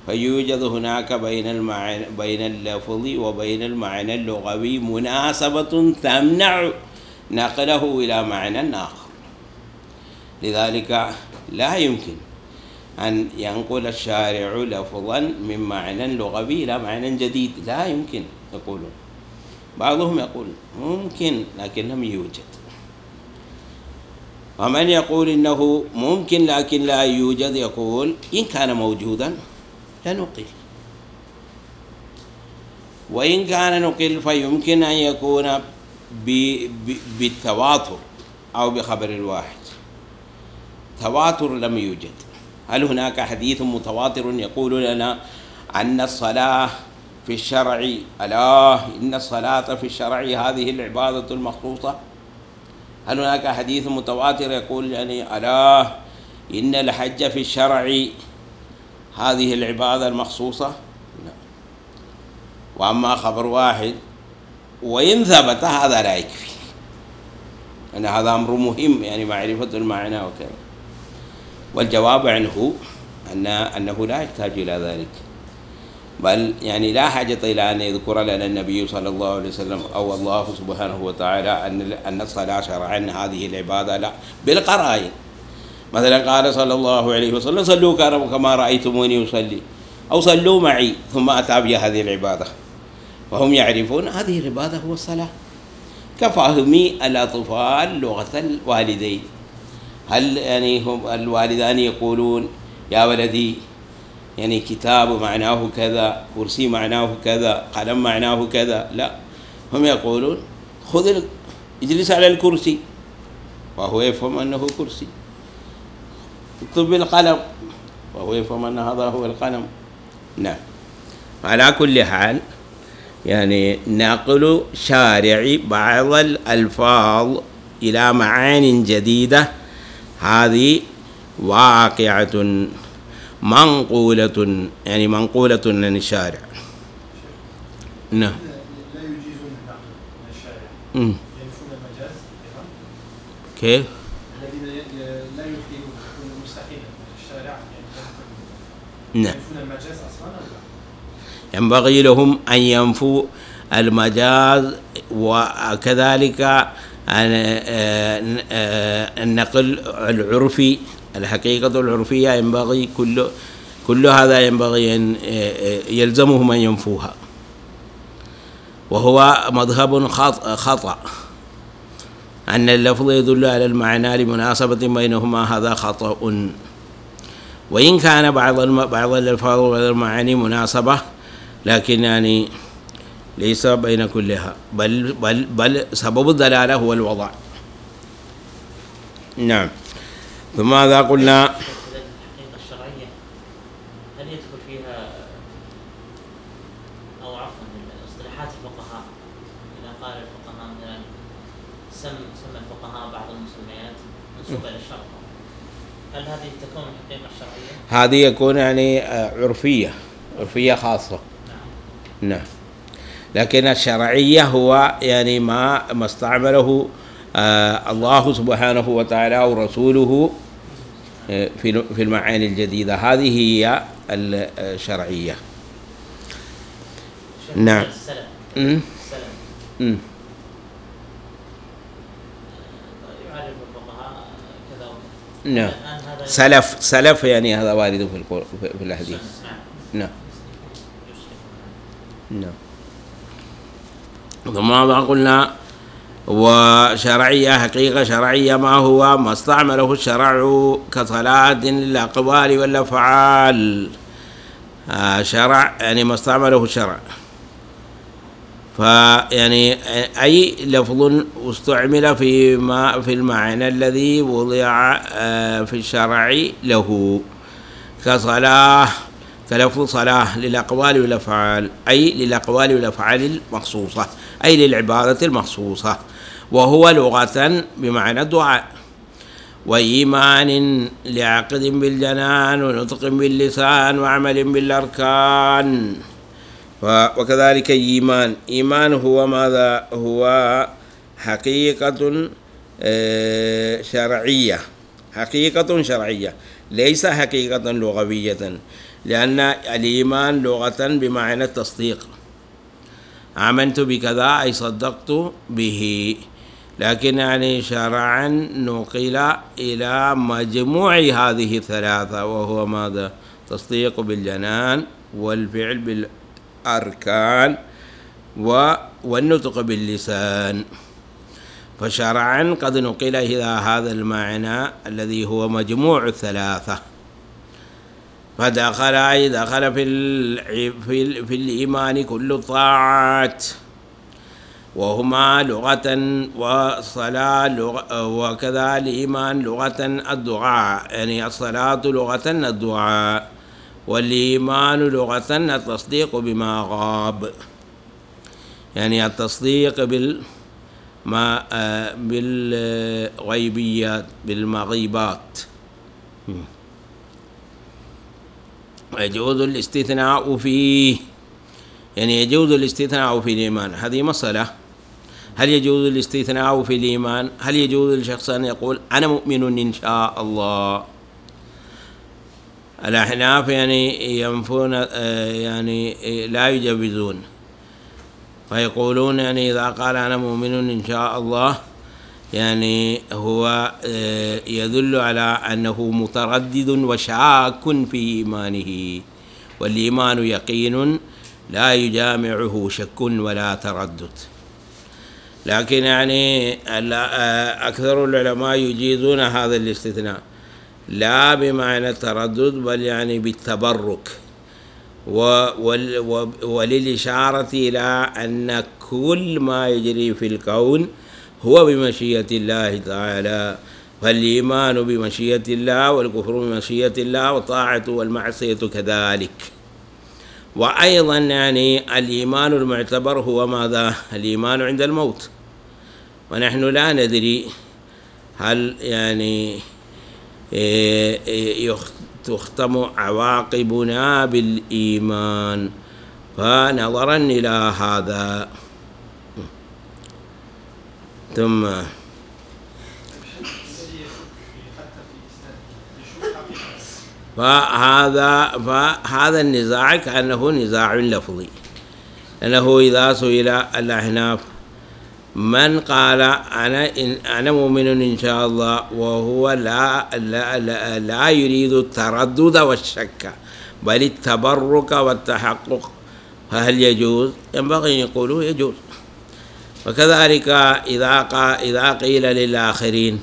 فيوجد هناك بين المعنى بين اللفظ وبين المعنى اللغوي مناسبة تمنع نقله إلى معنى آخر. لذلك لا يمكن أن ينقل الشارع لفظا من معنى لغوي إلى معنى جديد. لا يمكن يقولون. بعضهم يقول ممكن لكن لم يوجد. ومن يقول إنه ممكن لكن لا يوجد يقول إن كان موجودا لنقل وإن كان نقل فيمكن أن يكون بالتواتر أو بخبر الواحد. تواتر لم يوجد. هل هناك حديث متواتر يقول لنا أن الصلاة في الشرع؟ ألا إن الصلاة في الشرع هذه العبادة المخصوصة. هل هناك حديث متواتر يقول يعني ألا إن الحج في الشرع هذه العبادة المخصوصة؟ لا. وأما خبر واحد وإن ثبت هذا لا يكفي. أن هذا أمر مهم يعني معرفة المعنى وكذا. والجواب عنه أن أنه لا يحتاج إلى ذلك. بل يعني لا حاجة إلى أن يذكر لنا النبي صلى الله عليه وسلم أو الله سبحانه وتعالى أن أن الصلاة شرعا هذه العبادة لا. بالقرائن. مثلا قال صلى الله عليه وسلم صلوا كما رأيتموني أصلي. أو صلوا معي ثم أتى بهذه العبادة. وهم يعرفون هذه العبادة هو الصلاة. كفهم الأطفال لغة الوالدين. هل يعني هم الوالدان يقولون يا ولدي يعني كتاب معناه كذا كرسي معناه كذا قلم معناه كذا. لا هم يقولون خذ اجلس على الكرسي. وهو يفهم أنه كرسي. اكتب بالقلم وهو يفهم أن هذا هو القلم. نعم. على كل حال يعني نقل شارع بعض الألفاظ إلى معان جديدة. هذه واقعة منقولة يعني منقولة عن الشارع. نعم. لا يجيزون النقل من الشارع. كيف الذين ي- لا يمكنون يكون مستحيلا الشارع يعني نعم؟ ينبغي لهم أن ينفوا المجاز وكذلك آه، آه، النقل العرفي الحقيقة العرفية ينبغي كل كل هذا ينبغي أن آه، يلزمهم أن ينفوها. وهو مذهب خط- خطأ. أن اللفظ يدل على المعنى لمناسبة بينهما هذا خطأ. وإن كان بعض الم... بعض الألفاظ والمعاني مناسبة لكن يعني ليس بين كلها. بل بل بل سبب الدلالة هو الوضع. نعم. ثم ماذا قلنا الحقيقة الشرعية هل يدخل فيها أو عفوا اصطلاحات الفقهاء إذا قال الفقهاء مثلا سم سمى الفقهاء بعض المسميات منسوبة إلى الشرع هل هذه تكون الحقيقة الشرعية؟ هذه يكون يعني آه، عرفية عرفية خاصة. نعم. نعم. لكن الشرعية هو يعني ما ما استعمله آه الله سبحانه وتعالى ورسوله آه، في في المعاني الجديدة. هذه هي الشرعية. نعم. كذا وكذا. نعم. سلف سلف يعني هذا وارد في في الحديث نعم. نعم. ثم ما قلنا؟ وشرعية حقيقة شرعية ما هو؟ ما استعمله الشرع كصلاة للأقوال والأفعال. آه شرع يعني ما استعمله الشرع. فيعني أي لفظ استعمل في ما في المعنى الذي وضع آه، في الشرع له. كصلاة كلفظ صلاة للأقوال والأفعال أي للأقوال والأفعال المخصوصة أي للعبادة المخصوصة وهو لغة بمعنى الدعاء. وإيمان لعقد بالجنان ونطق باللسان وعمل بالأركان. وكذلك إيمان. إيمان هو ماذا؟ هو حقيقة آه، شرعية. حقيقة شرعية. ليس حقيقة لغوية لأن الإيمان لغة بمعنى التصديق. آمنت بكذا أي صدقت به. لكن يعني شرعا نقل إلى مجموع هذه الثلاثة وهو ماذا؟ تصديق بالجنان والفعل بالأركان و- والنطق باللسان. فشرعا قد نقل إلى هذا المعنى الذي هو مجموع الثلاثة. فدخل أي دخل في في, في الإيمان كل الطاعات. وهما لغة وصلاة لغة وكذا الإيمان لغة الدعاء يعني الصلاة لغة الدعاء. والإيمان لغة التصديق بما غاب. يعني التصديق بال ما آه، بالغيبيات بالمغيبات. ويجوز الاستثناء فيه. يعني يجوز الاستثناء في الإيمان. هذه مسألة. هل يجوز الاستثناء في الإيمان؟ هل يجوز لشخص أن يقول أنا مؤمن إن شاء الله؟ الأحناف يعني ينفون يعني لا يجوزون فيقولون يعني إذا قال أنا مؤمن إن شاء الله يعني هو آه، يدل على أنه متردد وشاك في إيمانه. والإيمان يقين لا يجامعه شك ولا تردد. لكن يعني آه، أكثر العلماء يجيزون هذا الاستثناء. لا بمعنى التردد بل يعني بالتبرك. وللإشارة إلى أن كل ما يجري في الكون هو بمشيئة الله تعالى. فالإيمان بمشيئة الله والكفر بمشيئة الله والطاعة والمعصية كذلك. وأيضا يعني الإيمان المعتبر هو ماذا؟ الإيمان عند الموت. ونحن لا ندري هل يعني تختم عواقبنا بالإيمان. فنظرا إلى هذا. ثم فهذا فهذا النزاع كأنه نزاع لفظي. أنه إذا سئل الأحناف من قال أنا إن أنا مؤمن إن شاء الله وهو لا لا لا, لا يريد التردد والشك بل التبرك والتحقق. فهل يجوز؟ ينبغي أن يقولوا يجوز. وكذلك إذا قا إذا قيل للآخرين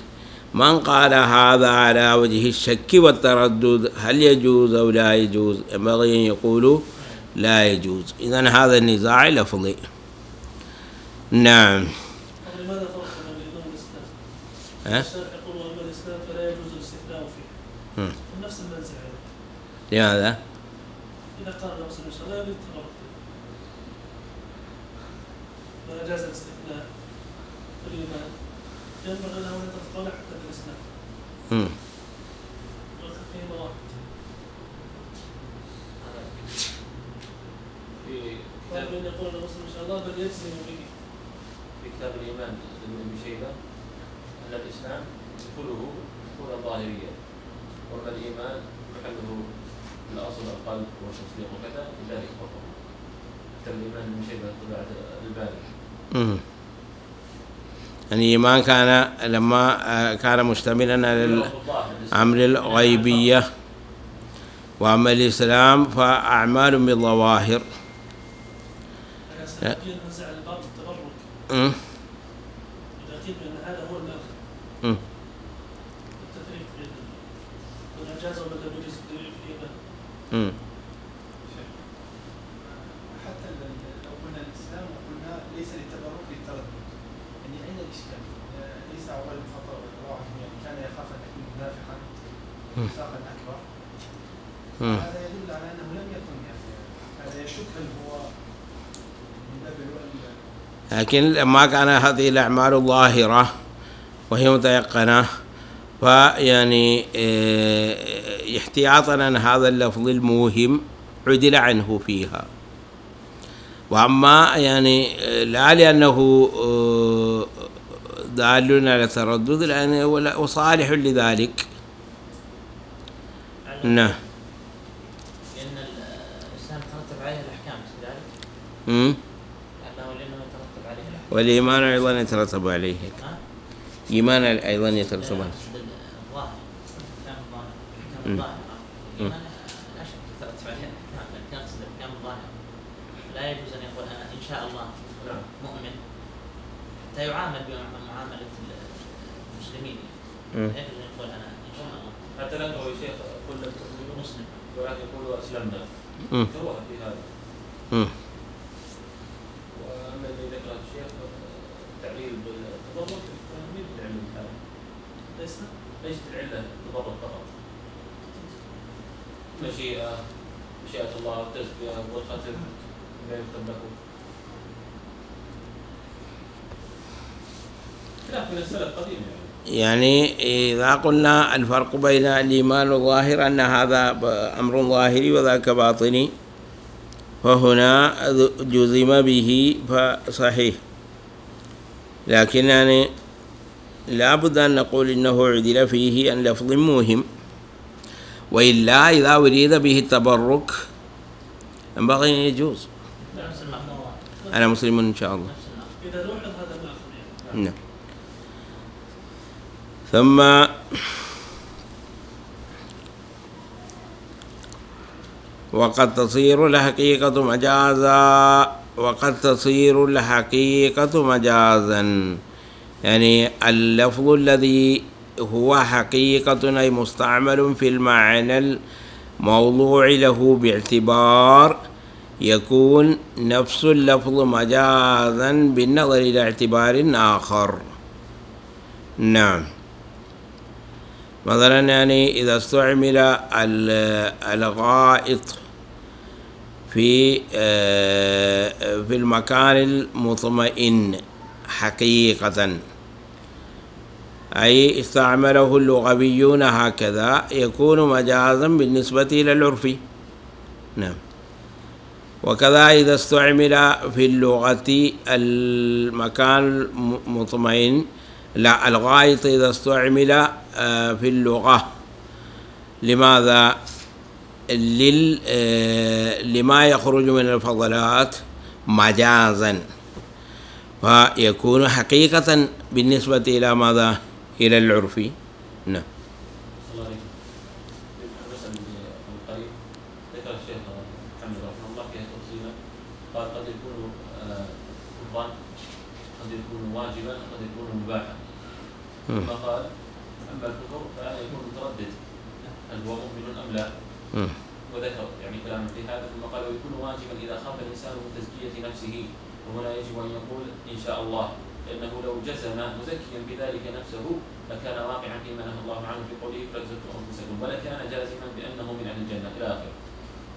من قال هذا على وجه الشك والتردد هل يجوز أو لا يجوز؟ ينبغي أن يقولوا لا يجوز. إذا هذا النزاع لفظي. نعم طب لماذا فرق بين الإيمان والإسلام؟ ها؟ الشارع يقول وأما الإسلام فلا يجوز الاستثناء فيه. من نفس المنزل. لماذا؟ إذا قال نفس الإنسان لا يريد التبرك. فأجاز الاستثناء في ينبغي له أن يتفقون حتى في الإسلام. مم. ولكن فيهما واحد. في كتاب يقول المسلم إن شاء الله بل يجزم به. في كتاب الإيمان لابن أبي شيبة أن الإسلام كله يكون ظاهريا وأما الإيمان محله الأصل القلب والتصديق وكذا لذلك فقط. حتى الإيمان من شيء بعد البالغ مم. يعني الإيمان كان لما آه، كان مشتملا على الأمر الغيبية وأما الإسلام فأعمال بالظواهر. إذا قيل بأن هذا هو الماخذ مم. التفريق بين من اجاز ومن لم يجز في الايمان مم. حتى ال- ال- لو قلنا الاسلام وقلنا ليس للتبرك للتردد يعني اين الاشكال؟ آه، ليس اول خطا واحد يعني كان يخاف ان يكون منافقا نفاقا اكبر مم. هذا يدل على انه لم يكن يعني هذا يشك هل هو من باب ال- لكن لما كان هذه الأعمال ظاهرة وهي متيقنة فيعني آه، احتياطا عن هذا اللفظ الموهم عدل عنه فيها. وأما يعني آه، لا لأنه آه، دال على التردد لأنه وصالح لذلك. نعم. لأن الإسلام ترتب عليه الأحكام كذلك مم. لأنه لأنه يترتب عليه الأحكام والإيمان أيضا يترتب عليه؟ إيمان أيضا يترتب عليه لا يجوز أن يقول أنا إن شاء الله مؤمن حتى يعامل بمعاملة المسلمين مم. لا يجوز أن يقول أنا إن شاء الله حتى لو يا شيخ تؤمنوا مسلم ولكن يقولوا أسلمنا مم. كره في هذا مم. وأما الذي ذكره الشيخ التعليل بالتضرر من العلم هذا ليس ليست العلة التضرر فقط مشيئة مشيئة الله والختم يكتب يعني. يعني إذا قلنا الفرق بين الإيمان الظاهر أن هذا أمر ظاهري وذاك باطني فهنا جزم به فصحيح. لكن يعني لا بد أن نقول إنه عدل فيه عن لفظ موهم وإلا إذا أريد به التبرك ينبغي أن يجوز. أنا مسلم إن شاء الله. نعم. ثم وقد تصير الحقيقة مجازا وقد تصير الحقيقة مجازا. يعني اللفظ الذي هو حقيقة أي مستعمل في المعنى الموضوع له باعتبار يكون نفس اللفظ مجازا بالنظر إلى اعتبار آخر. نعم. مثلا يعني إذا استعمل ال- الغائط في آه، في المكان المطمئن حقيقة. أي استعمله اللغويون هكذا يكون مجازا بالنسبة إلى العرف نعم وكذا إذا استعمل في اللغة المكان المطمئن لا الغائط إذا استعمل آه، في اللغة لماذا؟ لل آه، لما يخرج من الفضلات مجازا فيكون حقيقة بالنسبة إلى ماذا؟ إلى العرف نعم قال قد يكون كفرا قد يكون واجبا قد يكون مباحا. ثم قال اما الكفر فهذا يكون متردد هل هو مؤمن ام لا. وذكر يعني كلاما في هذا ثم قال ويكون واجبا إذا خاف الإنسان من تزكية نفسه وهنا يجب أن يقول إن شاء الله لأنه لو جزم مزكيا بذلك نفسه لكان واقعا فيما نهى الله عنه في قوله فلا تزكوا أنفسكم ولكان جازما بأنه من أهل الجنة إلى آخره.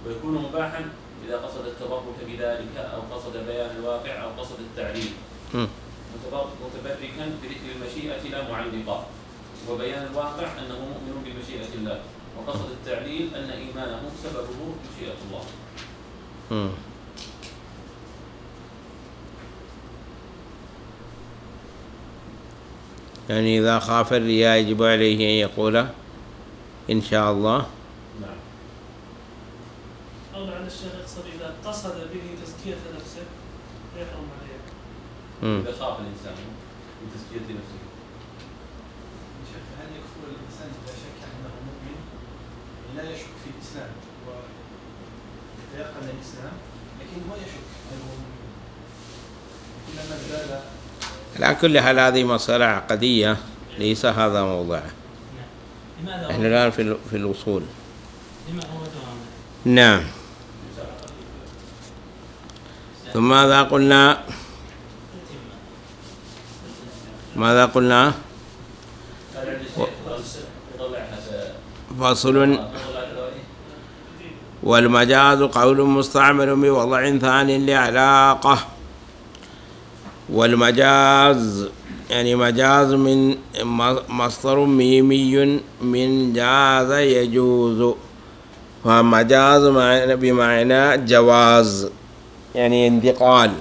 ويكون مباحا إذا قصد التبرك بذلك أو قصد بيان الواقع أو قصد. متبر- متبركا بذكر المشيئة لا معلقا وبيان الواقع أنه مؤمن بمشيئه الله. وقصد التعليل أن إيمانه سببه مشيئة الله. يعني إذا خاف الرياء يجب عليه أن يقول إن شاء الله. نعم. أو لعل الشيخ يقصد إذا قصد به تزكية نفسه يحرم عليه. إذا خاف الإنسان من تزكية نفسه. شيخ هل يكفر الإنسان إذا شك أنه مؤمن؟ لا يشك في الإسلام ويتيقن الإسلام لكن هو يشك هو مؤمن. كلما زال على كل حال هذه مسألة عقدية ليس هذا نعم لماذا إحنا الآن في في الوصول نعم. ثم ماذا قلنا؟ ماذا قلنا؟ فصل. والمجاز قول مستعمل بوضع ثان لعلاقة. والمجاز يعني مجاز من مصدر ميمي من جاز يجوز. فمجاز معنى- بمعنى جواز يعني انتقال.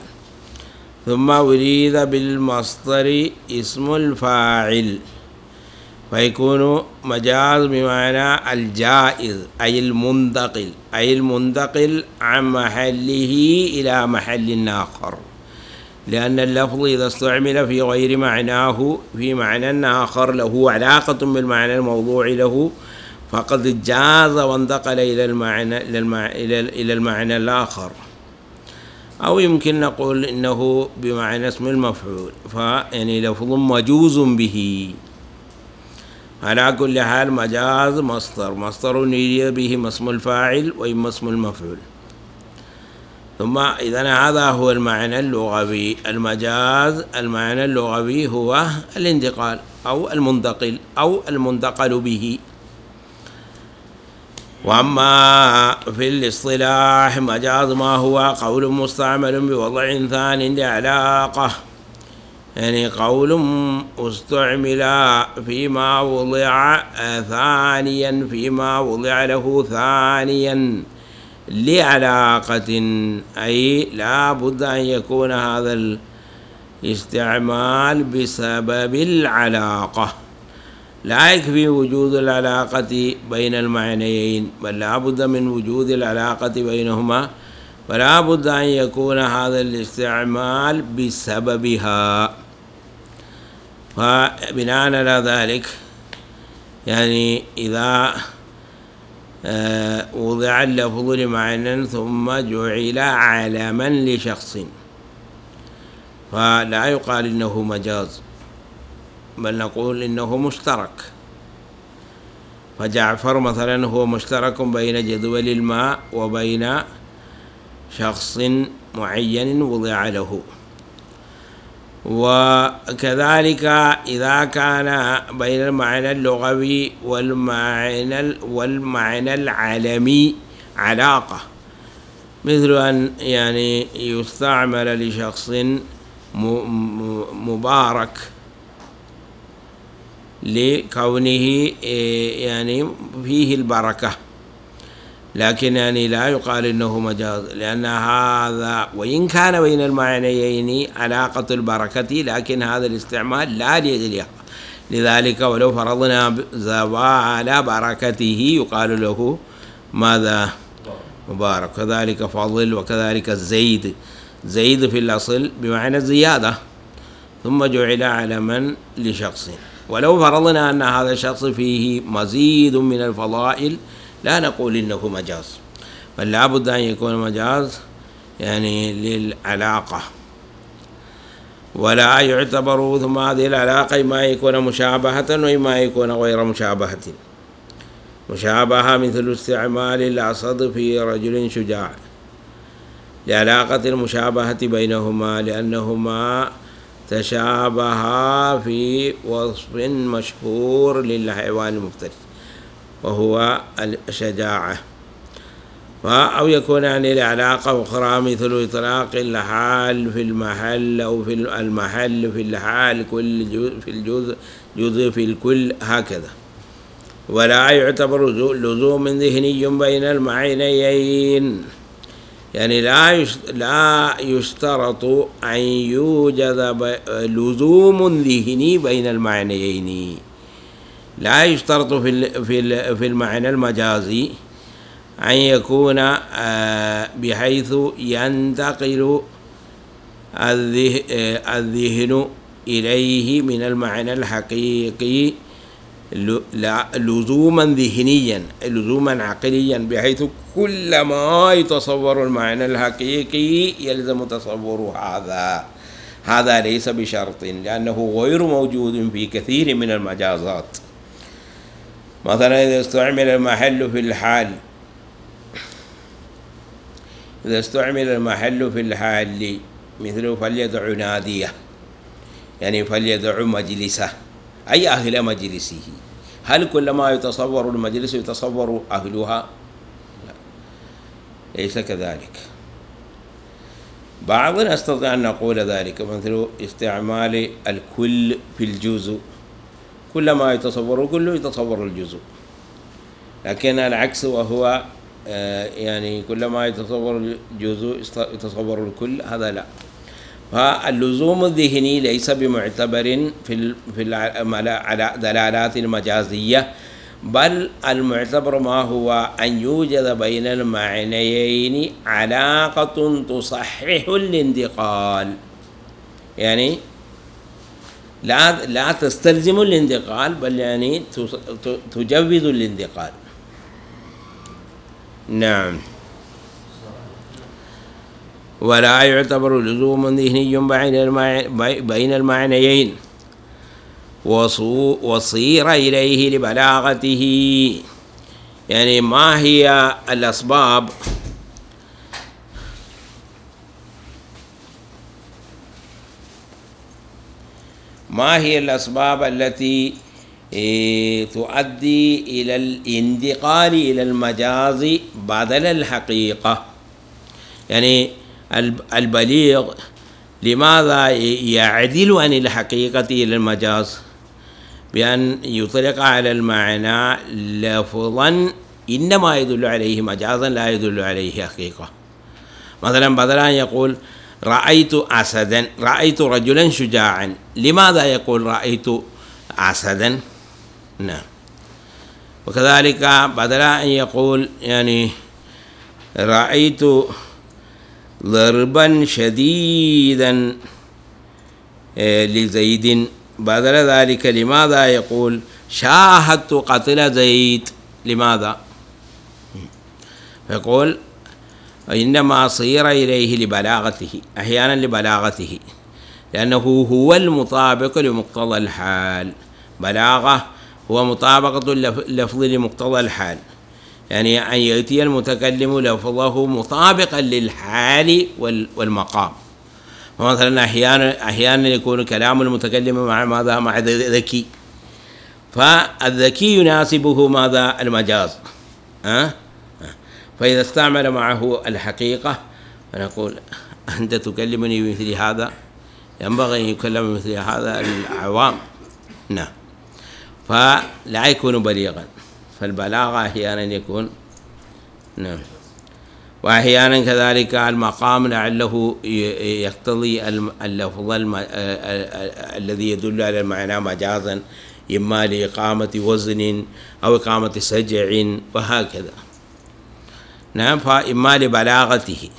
ثم أريد بالمصدر اسم الفاعل. فيكون مجاز بمعنى الجائز أي المنتقل أي المنتقل عن محله إلى محل آخر. لأن اللفظ إذا استعمل في غير معناه في معنى آخر له علاقة بالمعنى الموضوع له. فقد جاز وانتقل إلى المعنى إلى المع- إلى إلى المعنى الآخر. أو يمكن نقول إنه بمعنى اسم المفعول. فيعني لفظ مجوز به. على كل حال مجاز مصدر. مصدر يريد به اسم الفاعل وإما اسم المفعول. ثم إذا هذا هو المعنى اللغوي. المجاز المعنى اللغوي هو الانتقال أو المنتقل أو المنتقل به. وأما في الاصطلاح مجاز ما هو قول مستعمل بوضع ثان لعلاقة. يعني قول استعمل فيما وضع ثانيا فيما وضع له ثانيا. لعلاقة أي لا بد أن يكون هذا الاستعمال بسبب العلاقة. لا يكفي وجود العلاقة بين المعنيين بل لا بد من وجود العلاقة بينهما. فلا بد أن يكون هذا الاستعمال بسببها. فبناء على ذلك يعني إذا وضع اللفظ لمعنى ثم جعل علما لشخص. فلا يقال إنه مجاز بل نقول إنه مشترك. فجعفر مثلا هو مشترك بين جدول الماء وبين شخص معين وضع له. وكذلك إذا كان بين المعنى اللغوي والمعنى والمعنى العلمي علاقة. مثل أن يعني يستعمل لشخص مبارك لكونه إيه، يعني فيه البركة. لكن يعني لا يقال إنه مجاز لأن هذا وإن كان بين المعنيين علاقة البركة لكن هذا الاستعمال لا لأجلها لذلك ولو فرضنا زوال بركته يقال له ماذا؟ مبارك. كذلك فضل وكذلك زيد. زيد في الأصل بمعنى زيادة. ثم جعل علما لشخص. ولو فرضنا أن هذا الشخص فيه مزيد من الفضائل لا نقول إنه مجاز بل لا بد أن يكون مجاز يعني للعلاقة. ولا يعتبر ثم هذه العلاقة إما يكون مشابهة واما يكون غير مشابهة. مشابهة مثل استعمال الاسد في رجل شجاع. لعلاقة المشابهة بينهما لأنهما تشابها في وصف مشهور للحيوان المفترس. وهو الشجاعة. أو يكون يعني لعلاقة أخرى مثل إطلاق الحال في المحل أو في المحل في الحال كل جزء في الجزء جزء في الكل هكذا. ولا يعتبر لزوم ذهني بين المعنيين يعني لا لا يشترط أن يوجد لزوم ذهني بين المعنيين. لا يشترط في في في المعنى المجازي أن يكون آه، بحيث ينتقل الذهن إليه من المعنى الحقيقي لزوما ذهنيا لزوما عقليا بحيث كل ما يتصور المعنى الحقيقي يلزم تصور هذا. هذا ليس بشرط لأنه غير موجود في كثير من المجازات. مثلا إذا استعمل المحل في الحال إذا استعمل المحل في الحال مثل فليدع نادية يعني فليدع مجلسه أي أهل مجلسه. هل كل ما يتصور المجلس يتصور أهلها؟ لا ليس كذلك. بعضنا نستطيع أن نقول ذلك مثل استعمال الكل في الجزء. كل ما يتصور كله يتصور الجزء. لكن العكس وهو آه، يعني كل ما يتصور الجزء يتصور الكل هذا لا. فاللزوم الذهني ليس بمعتبر في في على دلالات المجازية بل المعتبر ما هو أن يوجد بين المعنيين علاقة تصحح الانتقال. يعني لا لا تستلزم الانتقال بل يعني تجوز الانتقال. نعم. ولا يعتبر لزوم ذهني بين المعنيين. وصير إليه لبلاغته. يعني ما هي الأسباب؟ ما هي الأسباب التي إيه، تؤدي إلى الانتقال إلى المجاز بدل الحقيقة؟ يعني البليغ لماذا يعدل عن الحقيقة إلى المجاز؟ بأن يطلق على المعنى لفظا إنما يدل عليه مجازا لا يدل عليه حقيقة. مثلا بدل أن يقول رأيت أسدا رأيت رجلا شجاعا. لماذا يقول رأيت أسدا؟ نعم. وكذلك بدل أن يقول يعني رأيت ضربا شديدا آه، لزيد. بدل ذلك لماذا يقول شاهدت قتل زيد؟ لماذا؟ يقول إنما صير إليه لبلاغته أحيانا لبلاغته لأنه هو المطابق لمقتضى الحال. بلاغة هو مطابقة اللفظ لمقتضى الحال. يعني أن يأتي المتكلم لفظه مطابقا للحال والمقام. فمثلا أحيانا أحيانا يكون كلام المتكلم مع ماذا؟ مع ذكي. فالذكي يناسبه ماذا؟ المجاز. أه؟ فإذا استعمل معه الحقيقة فنقول أنت تكلمني بمثل هذا؟ ينبغي أن يكلم مثل هذا العوام. نعم. فلا يكون بليغا. فالبلاغة أحيانا يكون نعم. وأحيانا كذلك المقام لعله يقتضي اللفظ الذي يدل على المعنى مجازا إما لإقامة وزن أو إقامة سجع وهكذا. نعم فإما لبلاغته.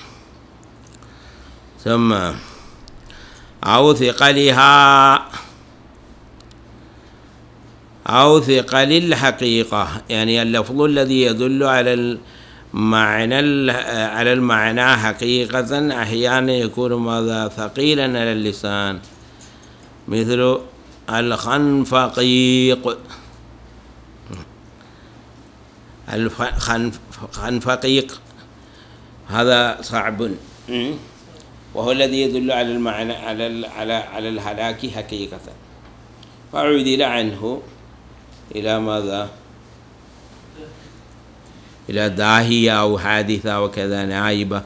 ثم أو ثقلها أو ثقل الحقيقة يعني اللفظ الذي يدل على المعنى على المعنى حقيقة أحيانا يكون ماذا؟ ثقيلا على اللسان. مثل الخنفقيق. الخنفقيق هذا صعب. وهو الذي يدل على المعنى على على على الهلاك حقيقة. فعدل عنه. إلى ماذا؟ إلى داهية أو حادثة وكذا نائبة.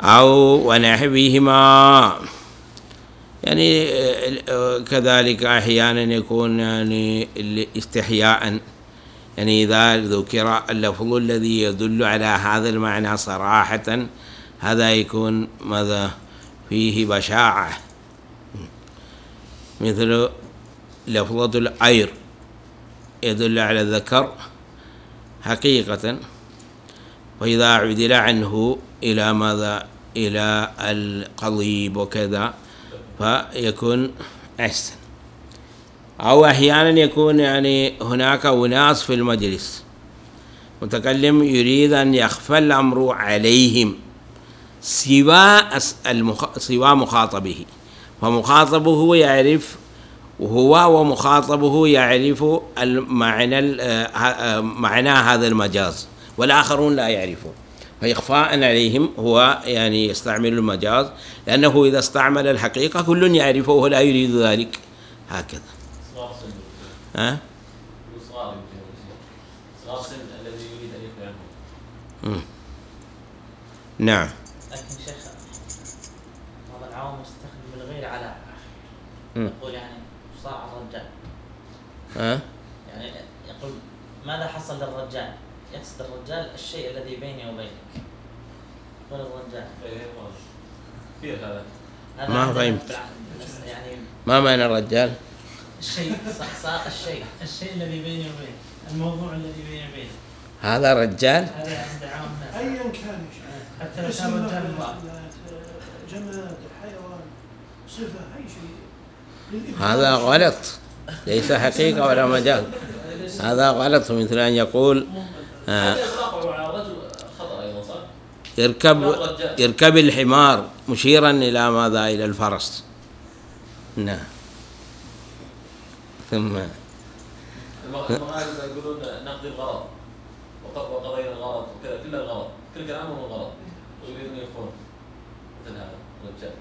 أو ونحوهما. يعني كذلك أحيانا يكون يعني استحياء. يعني إذا ذكر اللفظ الذي يدل على هذا المعنى صراحة هذا يكون ماذا؟ فيه بشاعة. مثل لفظة الأير يدل على الذكر حقيقة وإذا عدل عنه إلى ماذا؟ إلى القضيب وكذا فيكون أحسن. أو أحيانا يكون يعني هناك أناس في المجلس. متكلم يريد أن يخفى الأمر عليهم سوى. سوى مخاطبه. فمخاطبه يعرف وهو ومخاطبه يعرف المعنى آه، معنى هذا المجاز. والآخرون لا يعرفون فإخفاء عليهم هو يعني يستعمل المجاز. لأنه إذا استعمل الحقيقة كل يعرفه ولا يريد ذلك. هكذا. ها؟ صغار صغار سن الذي يريد أن يخبر عنه نعم لكن شيخ بعض العوام يستخدم الغير على يقول يعني صاع الرجال ها؟ يعني يقول ماذا حصل للرجال؟ يقصد الرجال الشيء الذي بيني وبينك يقول الرجال إيه، هذا؟ ما فهمت يعني ما معنى الرجال؟ الشيء صح الشيء الشيء الذي بيني وبينك الموضوع الذي بيني وبينك. هذا رجال؟ هذا ايا كان حتى لو كان رجال جماد حيوان صفة أي شيء. هذا غلط. ليس حقيقة ولا مجال. هذا غلط. مثل أن يقول آه يركب يركب الحمار مشيرا إلى ماذا؟ إلى الفرس. نعم. ثم المغاربه يقولون نقضي الغرض وقضينا الغرض وكذا كل الغرض كل كلامهم الغرض ويريدون يخون مثل هذا الرجال.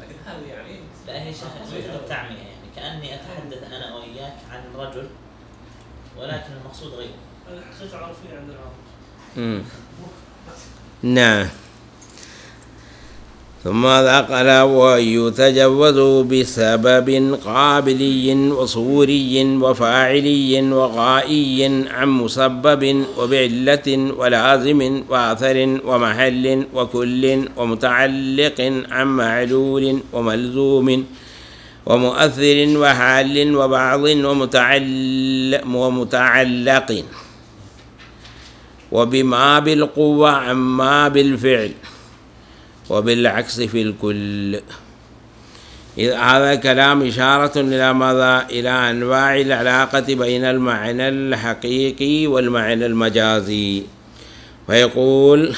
لكن هذه يعني لا هي شيخ التعمية يعني. كأني أتحدث أنا وإياك عن رجل ولكن المقصود غير الحقيقة عرفيه عند العرب نعم. ثم ذقل ويتجوز بسبب قابلي وصوري وفاعلي وغائي عن مسبب وبعلة ولازم وأثر ومحل وكل ومتعلق عن معلول وملزوم ومؤثر وحال وبعض ومتعلق, ومتعلق وبما بالقوة عما بالفعل. وبالعكس في الكل. هذا كلام إشارة إلى ماذا؟ إلى أنواع العلاقة بين المعنى الحقيقي والمعنى المجازي. فيقول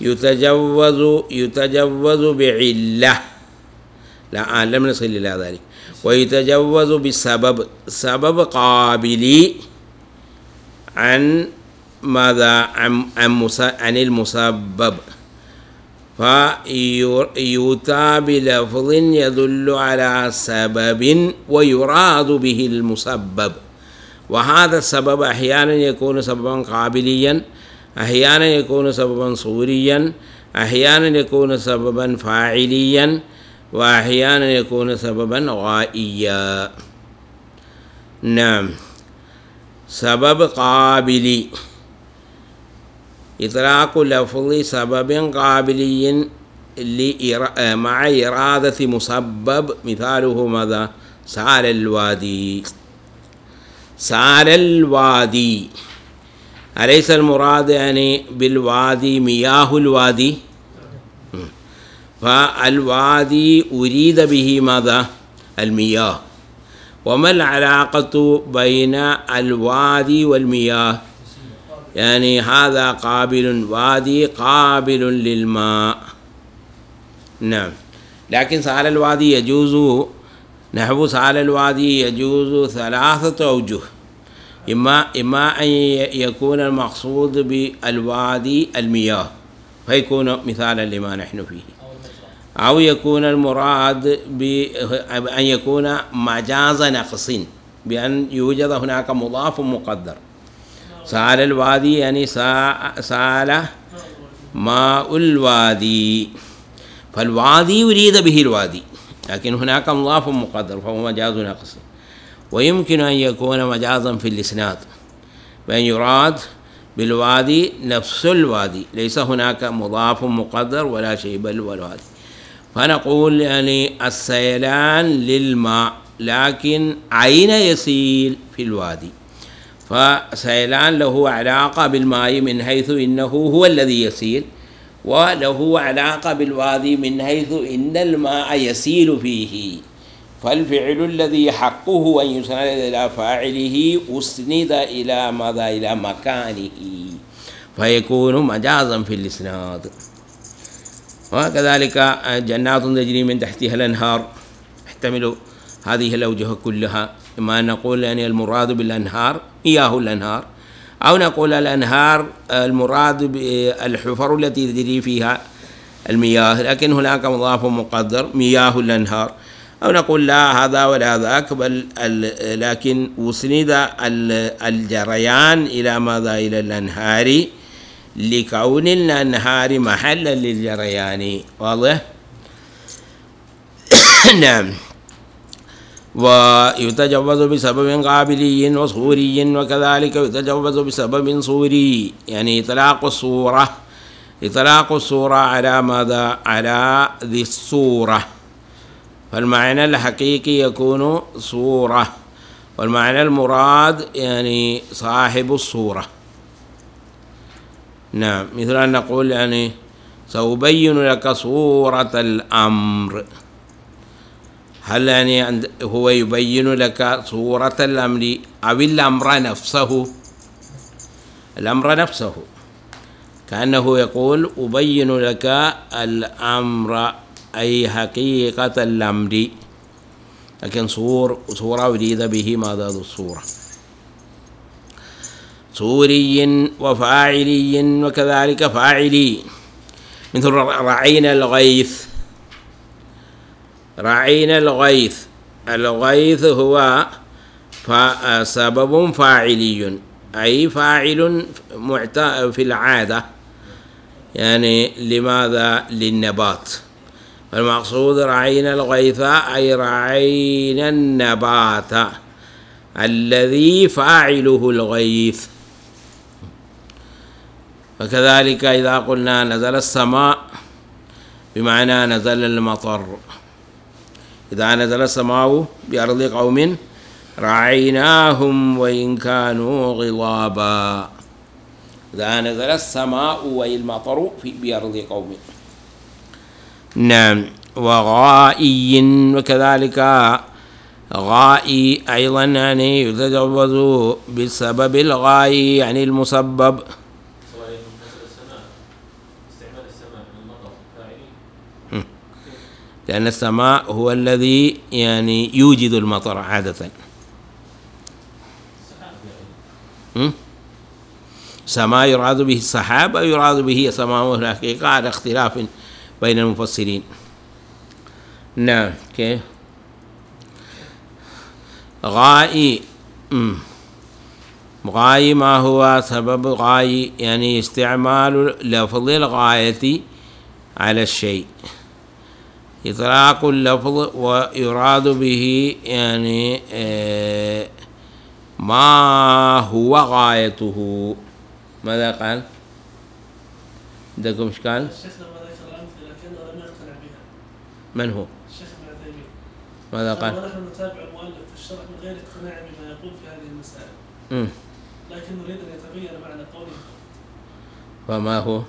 يتجوز يتجوز بعلة. لا آه لم نصل إلى ذلك. ويتجوز بسبب سبب قابلي عن ماذا؟ عن عن, عن المسبب. فيؤتى بلفظ يدل على سبب ويراد به المسبب. وهذا السبب أحيانا يكون سببا قابليا أحيانا يكون سببا صوريا أحيانا يكون سببا فاعليا وأحيانا يكون سببا غائيا. نعم. سبب قابلي. إطلاق لفظ سبب قابلي مع إرادة مسبب مثاله ماذا؟ سال الوادي. سال الوادي. أليس المراد يعني بالوادي؟ مياه الوادي. فالوادي أريد به ماذا؟ المياه. وما العلاقة بين الوادي والمياه؟ يعني هذا قابل وادي قابل للماء. نعم. لكن سال الوادي يجوز نحو سال الوادي يجوز ثلاثة أوجه. إما إما أن يكون المقصود بالوادي المياه فيكون مثالا لما نحن فيه. أو يكون المراد بأن يكون مجاز نقص بأن يوجد هناك مضاف مقدر. سال الوادي يعني سال ماء الوادي فالوادي يريد به الوادي لكن هناك مضاف مقدر فهو مجاز نقص ويمكن أن يكون مجازا في الإسناد بأن يراد بالوادي نفس الوادي ليس هناك مضاف مقدر ولا شيء بل الوادي فنقول يعني السيلان للماء لكن أين يسيل في الوادي فسيلان له علاقة بالماء من حيث إنه هو الذي يسيل وله علاقة بالوادي من حيث إن الماء يسيل فيه. فالفعل الذي حقه أن يسند إلى فاعله أسند إلى ماذا؟ إلى مكانه. فيكون مجازا في الإسناد. وكذلك جنات تجري من تحتها الأنهار. يحتمل هذه الأوجه كلها. إما أن نقول يعني المراد بالأنهار مياه الأنهار أو نقول الأنهار المراد بالحفر التي تجري فيها المياه لكن هناك مضاف مقدر مياه الأنهار. أو نقول لا هذا ولا ذاك بل لكن أسند الجريان إلى ماذا؟ إلى الأنهار. لكون الأنهار محلا للجريان واضح؟ [coughs] نعم. ويتجوز بسبب قابلي وصوري وكذلك يتجوز بسبب صوري. يعني إطلاق الصورة إطلاق الصورة على ماذا؟ على ذي الصورة. فالمعنى الحقيقي يكون صورة. والمعنى المراد يعني صاحب الصورة. نعم مثل أن نقول يعني سأبين لك صورة الأمر. هل يعني هو يبين لك صورة الأمر أو الأمر نفسه؟ الأمر نفسه. كأنه يقول أبين لك الأمر أي حقيقة الأمر. لكن صور صورة أريد به ماذا الصورة؟ صوري وفاعلي وكذلك فاعلي. مثل رعينا الغيث. رعينا الغيث. الغيث هو سبب فاعلي أي فاعل في العادة يعني لماذا؟ للنبات. المقصود رعينا الغيث أي رعينا النبات الذي فاعله الغيث. وكذلك إذا قلنا نزل السماء بمعنى نزل المطر. إذا نزل السماء بأرض قوم رعيناهم وإن كانوا غضابا. إذا نزل السماء والمطر في بأرض قوم. نعم. وغائي وكذلك غائي أيضا يعني يتجوز بسبب الغائي يعني المسبب. لأن السماء هو الذي يعني يوجد المطر عادة. سماء يراد به السحاب أو يراد به سماء الحقيقة على اختلاف بين المفسرين. نعم كيف؟ غائي غاي ما هو سبب؟ غاي يعني استعمال لفظ الغاية على الشيء. إطلاق اللفظ ويراد به يعني آه، ما هو غايته ماذا قال؟ عندكم إشكال؟ الشيخ لما ذكر الأمثلة لكنه لم يقتنع بها من هو؟ الشيخ ابن عثيمين ماذا قال؟ ونحن نتابع المؤلف في الشرح من غير اقتناع بما يقول في هذه المسائل مم. لكن نريد أن يتبين معنى قوله فما هو؟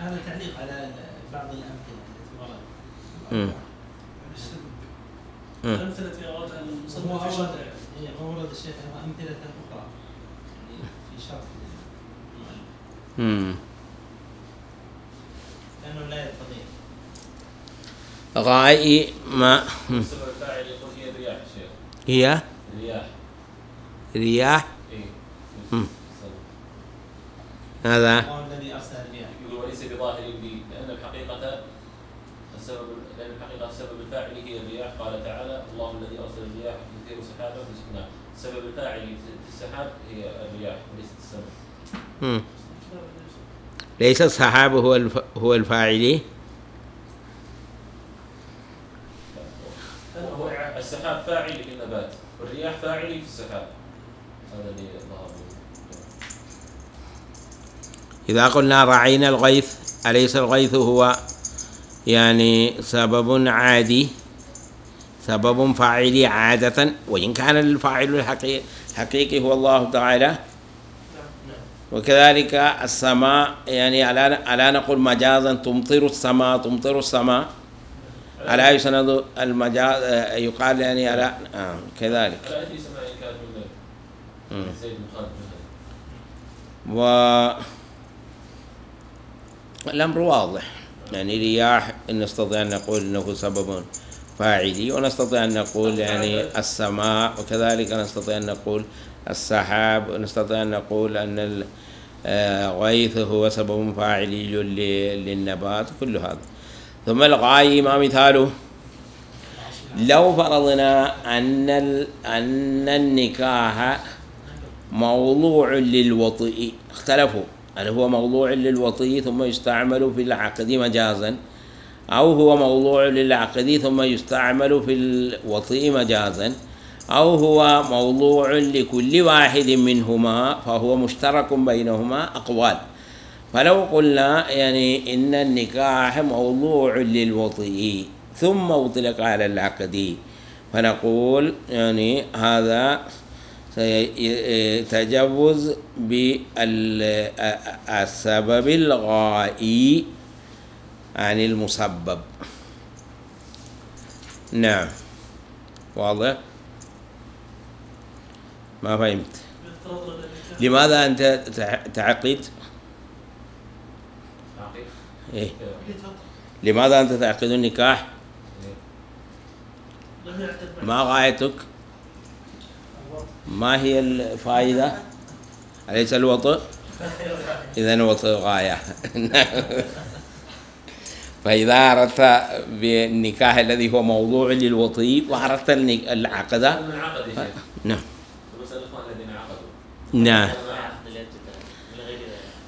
هذا تعليق على بعض الأمثلة التي وردت مم. مم. الأمثلة أوردها هو المصنف في أورد شرحه أورد الشيخ أمثلة أخرى في شرح المؤلف مم. لأنه لا يستطيع غائي ما هي رياح. هذا الله الذي أرسل الرياح وليس بظاهر لي لأن الحقيقة السبب لأن الحقيقة السبب الفاعل هي الرياح قال تعالى الله الذي ارسل الرياح تثير سحابا فسكناه السبب الفاعل في السحاب هي الرياح وليست السماء مم. ليس السحاب هو الف... هو الفاعل هو السحاب فاعل للنبات الرياح فاعلي في السحاب. هذا اللي ظهر. إذا قلنا رعينا الغيث أليس الغيث هو يعني سبب عادي؟ سبب فاعلي عادة وإن كان الفاعل الحقيقي حقيقي هو الله تعالى. وكذلك السماء يعني ألا ألا نقول مجازا تمطر السماء تمطر السماء. ألا يسند المجاز يقال يعني ألا آه كذلك. و الأمر واضح. يعني رياح نستطيع أن نقول أنه سبب فاعلي ونستطيع أن نقول يعني السماء وكذلك نستطيع أن نقول السحاب ونستطيع أن نقول أن الغيث هو سبب فاعلي للنبات كل هذا. ثم الغاية ما مثاله لو فرضنا أن أن النكاح موضوع للوطئ اختلفوا. هل هو موضوع للوطئ ثم يستعمل في العقد مجازا؟ أو هو موضوع للعقد ثم يستعمل في الوطئ مجازا أو هو موضوع لكل واحد منهما فهو مشترك بينهما أقوال. فلو قلنا يعني إن النكاح موضوع للوطئ ثم أطلق على العقد فنقول يعني هذا تجوز بالسبب الغائي عن المسبب. نعم. واضح؟ ما فهمت. لماذا أنت تع- تعقد؟ إيه؟ لماذا أنت تعقد النكاح. ما غايتك؟ ما هي الفائدة؟ أليس الوطء؟ إذا الوطء غاية. [laughs] فإذا أردت بالنكاح الذي هو موضوع للوطي وأردت النك- العقد. من عقد يا شيخ. نعم. نعم.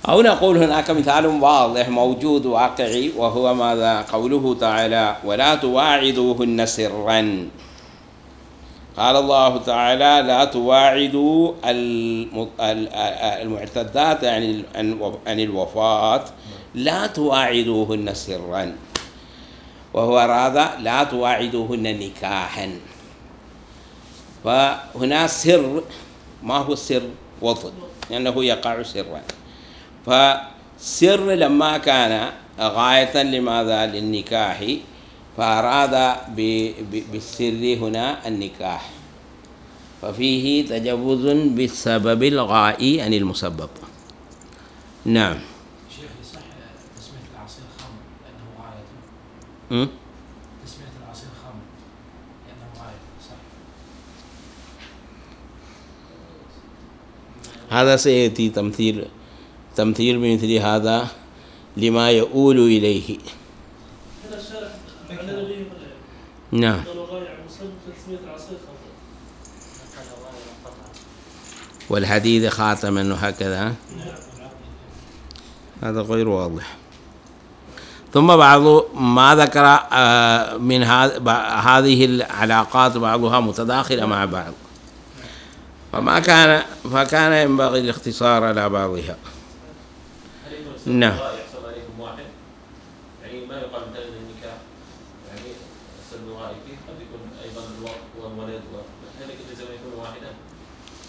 أو نقول هناك مثال واضح موجود واقعي وهو ماذا؟ قوله تعالى ولا تواعدوهن سرا قال الله تعالى لا تواعدوا الم- ال- المعتدات عن ال- عن- عن الوفاة لا تواعدوهن سرا. وهو أراد لا تواعدوهن نكاحا. فهنا سر ما هو السر وطن لأنه يقع سرا. فسر لما كان غاية لماذا؟ للنكاح. فأراد بالسر هنا النكاح. ففيه تجوز بالسبب الغائي عن المسبب. نعم شيخ يصح تسمية العصير خمر لأنه غاية م? تسمية العصير خمر لأنه غاية صح. هذا سيأتي تمثيل تمثيل بمثل هذا لما يؤول إليه. نعم. والحديد خاتما وهكذا هذا غير واضح. ثم بعض ما ذكر آه، من هذه العلاقات بعضها متداخلة مع بعض. فما كان فكان ينبغي الاختصار على بعضها. نعم. يعني يعني؟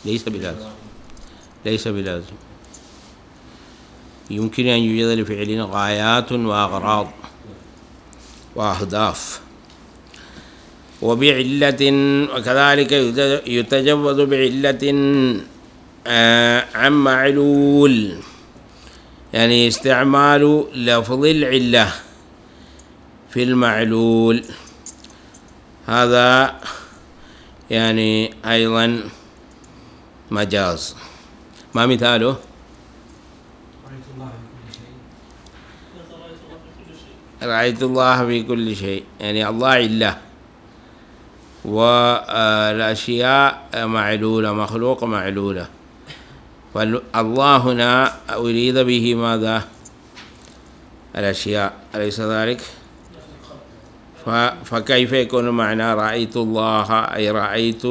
ليس بلازم. ليس بلازم. يمكن أن يوجد لفعل غايات وأغراض وأهداف. وبعلة وكذلك يت- يتجوز بعلة آه، عن معلول. يعني استعمال لفظ العلة في المعلول. هذا يعني أيضا مجاز. ما مثاله؟ رأيت الله في كل شيء. يعني الله علة والأشياء معلولة مخلوق معلولة. فالله هنا أريد به ماذا؟ الأشياء. أليس ذلك؟ فكيف يكون معنى رأيت الله؟ أي رأيت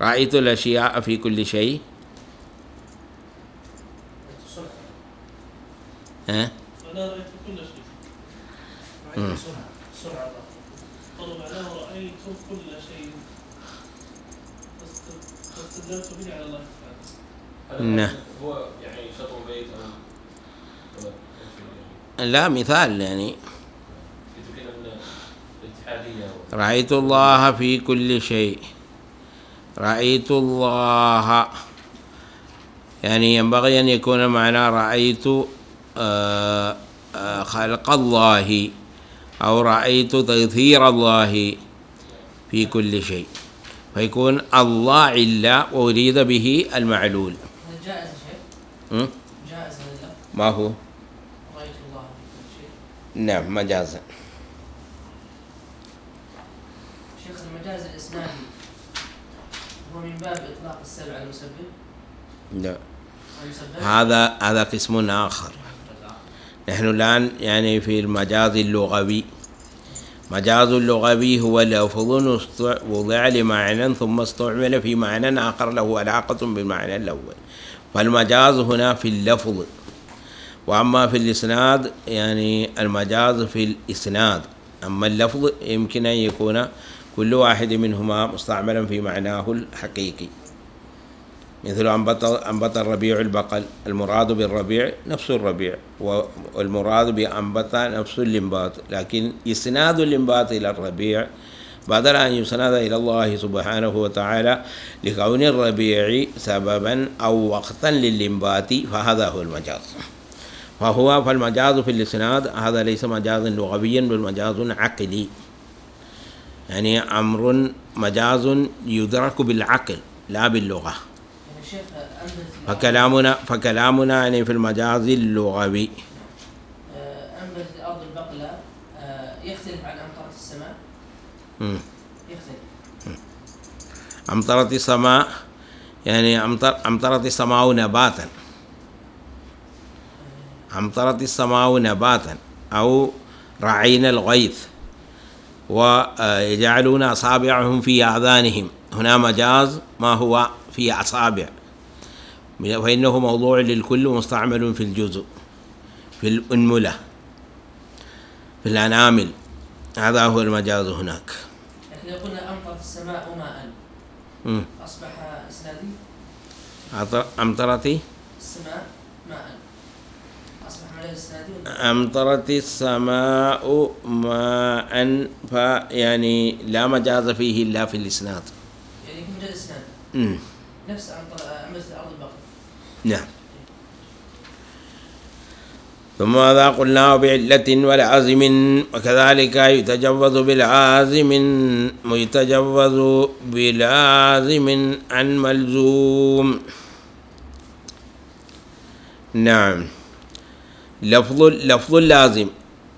رأيت الأشياء في كل شيء؟ ها؟ رأيت كل شيء سرعة سرعة رأيت كل به على الله نعم. هو يعني شطر بيت لا مثال يعني. رأيت الله في كل شيء. رأيت الله. يعني ينبغي أن يكون معنى رأيت آه، آه، خلق الله. أو رأيت تأثير الله في كل شيء. فيكون الله علة وأريد به المعلول. جائز م? جائز ما هو؟ رأيت الله في كل شيء. نعم مجازا شيخ المجاز الإسنادي هو من باب إطلاق السبب على المسبب. لا. المسبب؟ هذا هذا قسم آخر. نحن الآن يعني في المجاز اللغوي. مجاز اللغوي هو لفظ وضع لمعنى ثم استعمل في معنى آخر له علاقة بالمعنى الأول. فالمجاز هنا في اللفظ. وأما في الإسناد يعني المجاز في الإسناد. أما اللفظ يمكن أن يكون كل واحد منهما مستعملا في معناه الحقيقي. مثل أنبت الربيع البقل. المراد بالربيع نفس الربيع والمراد بأنبت نفس الإنبات لكن إسناد الإنبات إلى الربيع. بدل أن يسند إلى الله سبحانه وتعالى لكون الربيع سببا أو وقتا للإنبات فهذا هو المجاز. فهو فالمجاز في الإسناد هذا ليس مجازا لغويا بل مجاز عقلي. يعني أمر مجاز يدرك بالعقل لا باللغة. فكلامنا فكلامنا يعني في المجاز اللغوي. آه، أنبت الأرض البقلة. آه، يختلف عن أمطرة السماء. مم. يختلف. أمطرت السماء يعني أمطر أمطرت السماء نباتا. أمطرت السماء نباتا أو رعينا الغيث. ويجعلون أصابعهم في آذانهم. هنا مجاز ما هو في أصابع. فإنه موضوع للكل مستعمل في الجزء في الأنملة في الأنامل. هذا هو المجاز هناك. لكن قلنا أمطرت السماء ماء. أصبح إسنادي؟ أمطر- أمطرت؟ السماء ماء. أمطرت السماء ماء فيعني لا مجاز فيه إلا في الإسناد. يعني يكون مجاز إسناد مم. نفس أمطر أنبت الأرض نعم. ثم ماذا قلنا بعلة ولازم وكذلك يتجوز بالعازم ويتجوز بلازم عن ملزوم. نعم. لفظ لفظ اللازم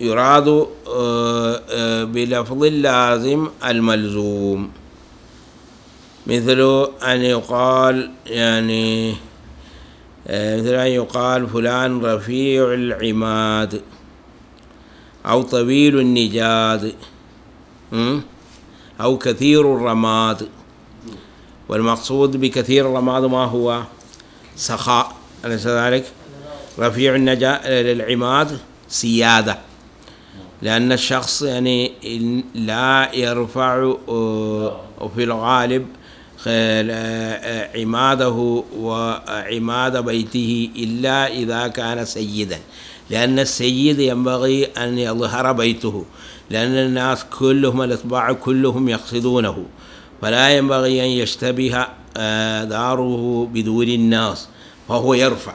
يراد آه، آه، بلفظ اللازم الملزوم. مثل أن يقال يعني مثل أن يقال فلان رفيع العماد أو طويل النجاد? أو كثير الرماد. والمقصود بكثير الرماد ما هو؟ سخاء. أليس ذلك؟ رفيع النجا للعماد سيادة. لأن الشخص يعني لا يرفع آه، في الغالب عماده وعماد بيته إلا إذا كان سيدا. لأن السيد ينبغي أن يظهر بيته. لأن الناس كلهم الأتباع كلهم يقصدونه. فلا ينبغي أن يشتبه آه، داره بدور الناس. فهو يرفع.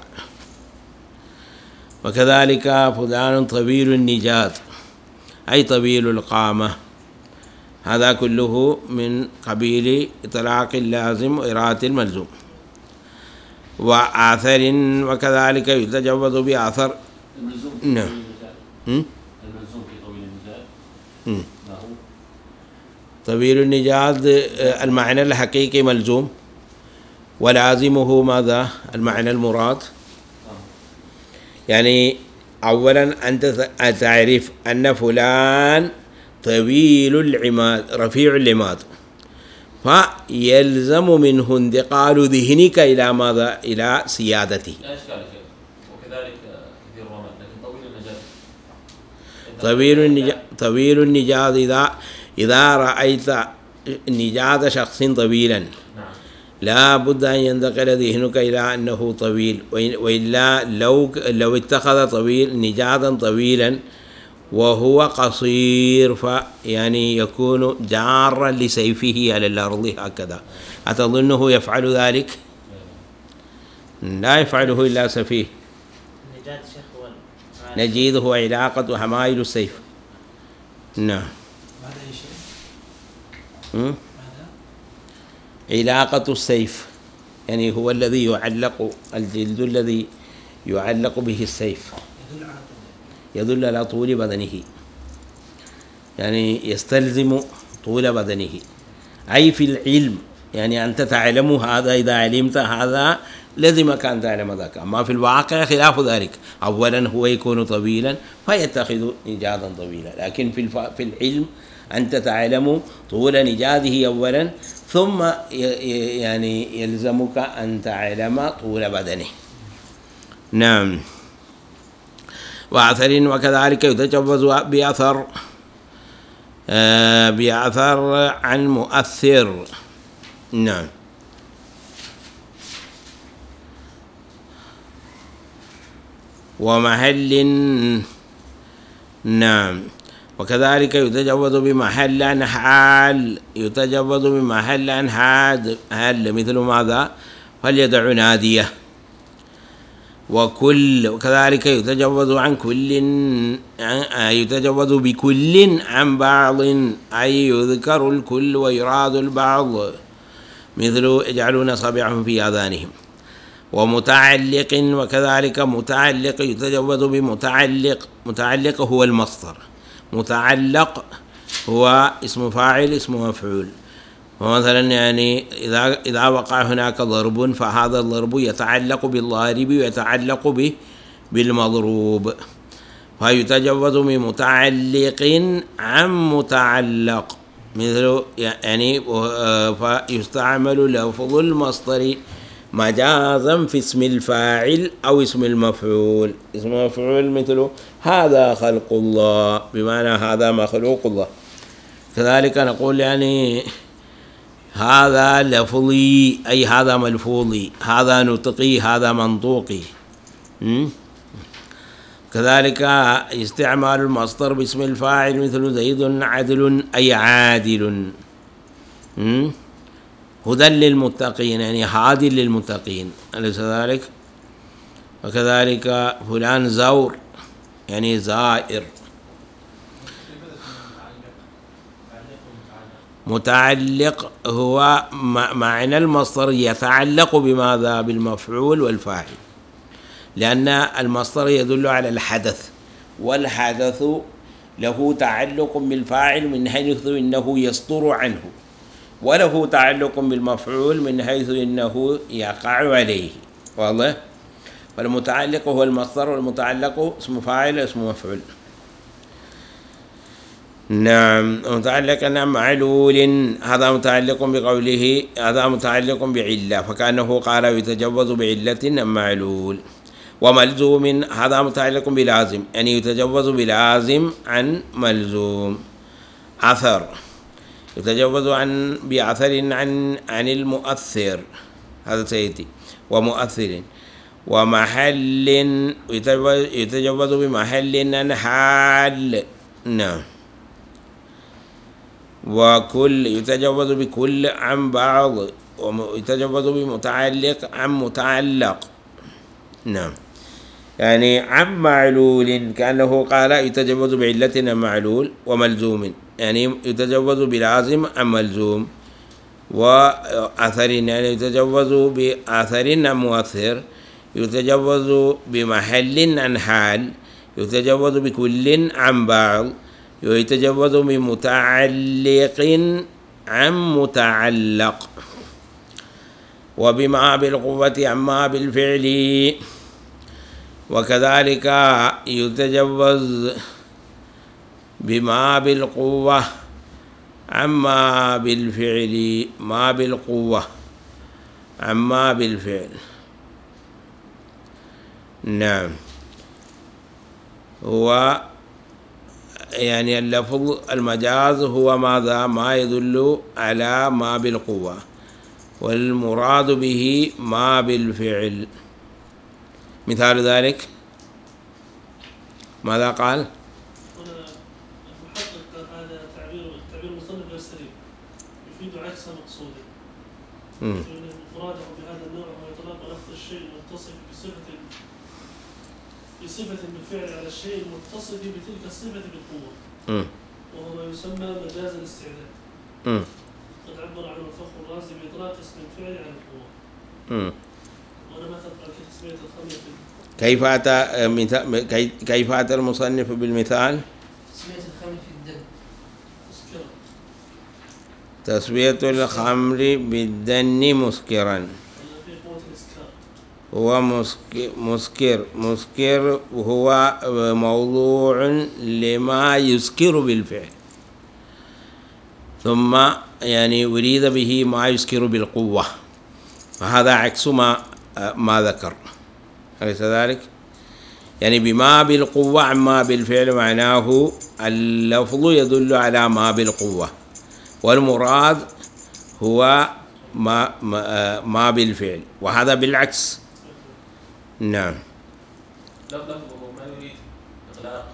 وكذلك فلان طويل النجاد أي طويل القامة؟ هذا كله من قبيل إطلاق اللازم وإرادة الملزوم. وآثر وكذلك يتجوز بآثر نعم. الملزوم في طويل طويل النجاد آه، المعنى الحقيقي ملزوم. ولازمه ماذا؟ المعنى المراد. يعني أولا أنت تعرف أن فلان طويل العماد رفيع العماد. فيلزم منه انتقال ذهنك إلى ماذا؟ إلى سيادته لا شيخ. وكذلك كثير الرمل لكن طويل النجاة. طويل النجاة طويل النجاة إذا إذا رأيت نجاة شخص طويلا. نعم. لا بد أن ينتقل ذهنك إلى أنه طويل. وإلا لو لو اتخذ طويل نجادا طويلا وهو قصير فيعني يكون جارا لسيفه على الأرض هكذا. أتظنه يفعل ذلك؟ لا يفعله إلا سفيه. نجيد هو علاقة حمايل السيف. نعم. علاقة السيف. يعني هو الذي يعلق الجلد الذي يعلق به السيف. يدل على يدل على طول بدنه. يعني يستلزم طول بدنه. أي في العلم يعني أنت تعلم هذا إذا علمت هذا لزمك أن تعلم ذاك. أما في الواقع خلاف ذلك. أولا هو يكون طويلا فيتخذ نجادا طويلا. لكن في. في العلم أنت تعلم طول نجاده أولا ثم يعني يلزمك أن تعلم طول بدنه. نعم. وأثر وكذلك يتجوز بأثر آه، بأثر عن مؤثر. نعم. ومحل نعم. وكذلك يتجوز بمحل عن حال يتجوز بمحل عن حال هل مثل ماذا؟ فليدع ناديه. وكل وكذلك يتجوز عن كل عن- يتجوز بكل عن بعض أي يذكر الكل ويراد البعض. مثل يجعلون أصابعهم في آذانهم. ومتعلق وكذلك متعلق يتجوز بمتعلق. متعلق هو المصدر. متعلق هو اسم فاعل اسم مفعول. ومثلا يعني إذا إذا وقع هناك ضرب فهذا الضرب يتعلق بالضارب ويتعلق به بالمضروب. فيتجوز من متعلق عن متعلق. مثل يعني آه، فيستعمل لفظ المصدر مجازا في اسم الفاعل أو اسم المفعول. اسم المفعول مثل هذا خلق الله بمعنى هذا مخلوق الله. كذلك نقول يعني هذا لفظي أي هذا ملفوظي هذا نطقي هذا منطوقي? كذلك استعمال المصدر باسم الفاعل مثل زيد عدل أي عادل? هدى للمتقين يعني هاد للمتقين أليس ذلك؟ وكذلك فلان زور يعني زائر متعلق هو معنى المصدر يتعلق بماذا؟ بالمفعول والفاعل. لأن المصدر يدل على الحدث والحدث له تعلق بالفاعل من حيث إنه يصدر عنه وله تعلق بالمفعول من حيث إنه يقع عليه. واضح؟ فالمتعلق هو المصدر والمتعلق اسم فاعل اسم مفعول. نعم متعلق نعم معلول. هذا متعلق بقوله هذا متعلق بعلة فكأنه قال يتجوز بعلة أم معلول. وملزوم هذا متعلق بلازم يعني يتجوز بلازم عن ملزوم. أثر يتجوز عن بأثر عن عن المؤثر. هذا سيأتي. ومؤثر ومحل يتجوز بمحل عن حال. نعم. وكل يتجوز بكل عن بعض ويتجوز بمتعلق عن متعلق. نعم. يعني عن معلول كأنه قال يتجوز بعلة عن معلول وملزوم. يعني يتجوز بلازم عن ملزوم؟ وأثر يعني يتجوز بأثر عن مؤثر؟ يتجوز بمحل عن حال؟ يتجوز بكل عن بعض؟ ويتجوز من متعلق عن متعلق. وبما بالقوة عما بالفعل. وكذلك يتجوز بما بالقوة عما بالفعل. ما بالقوة عما بالفعل. نعم. هو يعني اللفظ المجاز هو ماذا؟ ما يدل على ما بالقوة. والمراد به ما بالفعل. مثال ذلك؟ ماذا قال؟ هذا تعبير تعبير المصنف غير سليم يفيد عكس مقصوده مراده بهذا النوع هو إطلاق لفظ الشيء المتصف بصفة بصفة بالفعل على الشيء المتصف بتلك الصفة بالقوة مم. وهو ما يسمى مجاز الاستعداد. قد عبر عنه الفخر الرازي بإطلاق اسم الفعل على القوة. مم. وأنا مثلا في تسمية الخمر في كيف أتى مثال- كي- كيف أتى المصنف بالمثال؟ تسمية الخمر في الدم. تسوية الخمر بالدن مسكرا ولا في قوة الإسكار هو مسك- مسكر مسكر هو موضوع لما يسكر بالفعل. ثم يعني أريد به ما يسكر بالقوة. فهذا عكس ما ما ذكر. أليس ذلك؟ يعني بما بالقوة عما بالفعل معناه اللفظ يدل على ما بالقوة. والمراد هو ما ما, ما بالفعل. وهذا بالعكس. نعم. لفظه ما يريد إطلاق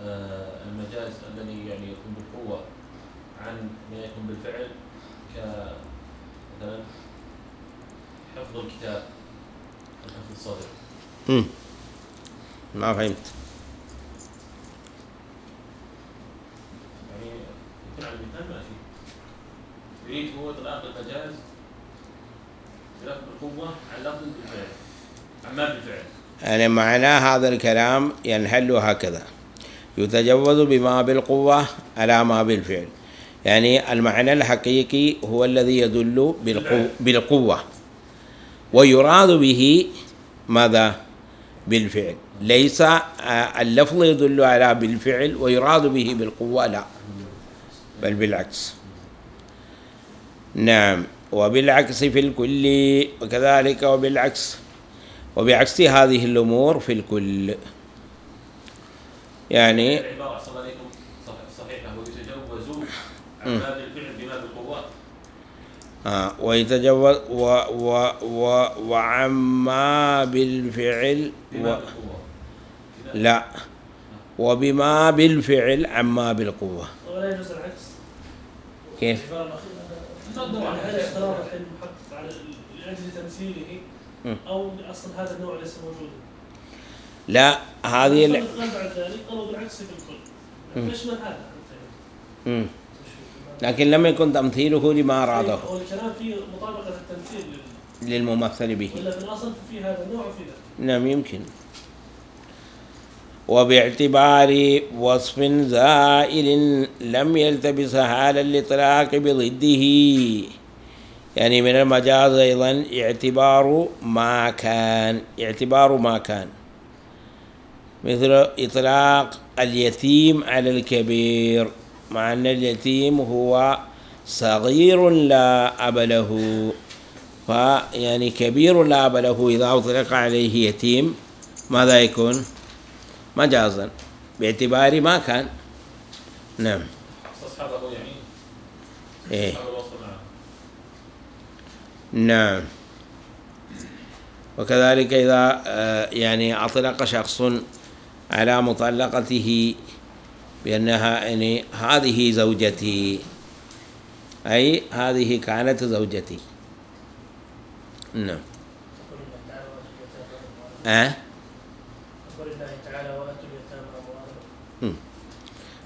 آه، المجاز الذي يعني يكون بالقوة عن ما يكون بالفعل ك مثلا حفظ الكتاب حفظ الصدر. ما فهمت. يعني يكون على المثال ماشي. يريد هو إطلاق المجاز بلفظ بالقوه عن لفظ بالفعل عن ما بالفعل يعني معنى هذا الكلام ينحل هكذا. يتجوز بما بالقوة على ما بالفعل. يعني المعنى الحقيقي هو الذي يدل بالقوة, بالقوة. ويراد به ماذا؟ بالفعل. ليس آه، اللفظ يدل على بالفعل ويراد به بالقوة لا. بل بالعكس. نعم. وبالعكس في الكل وكذلك وبالعكس. وبعكس هذه الأمور في الكل يعني العباره صلى الله عليكم صح- صحيحه ويتجوز عن بما آه ويتجوز و و و وعما بالفعل و؟ لا وبما بالفعل عما بالقوة ولا يجوز العكس كيف؟ هل اشتراط الحين المحقق على لأجل تمثيله أو أصلا هذا النوع ليس موجودا. لا هذه ال... بعد ذلك قالوا بالعكس في الكل. من هذا؟ مم. لكن لم يكن تمثيله لما أراده. هو الكلام فيه مطابقة التمثيل لل- للممثل به. ولا في الأصل في هذا النوع وفي ذاك نعم يمكن. وباعتبار وصف زائل لم يلتبس حال الإطلاق بضده. يعني من المجاز أيضا اعتبار ما كان اعتبار ما كان. مثل إطلاق اليتيم على الكبير مع أن اليتيم هو صغير لا أب له. فيعني كبير لا أب له إذا أطلق عليه يتيم ماذا يكون؟ مجازا باعتبار ما كان. نعم. يعني إيه. نعم. وكذلك إذا آه، يعني أطلق شخص على مطلقته بأنها يعني هذه زوجتي أي هذه كانت زوجتي. نعم. أه؟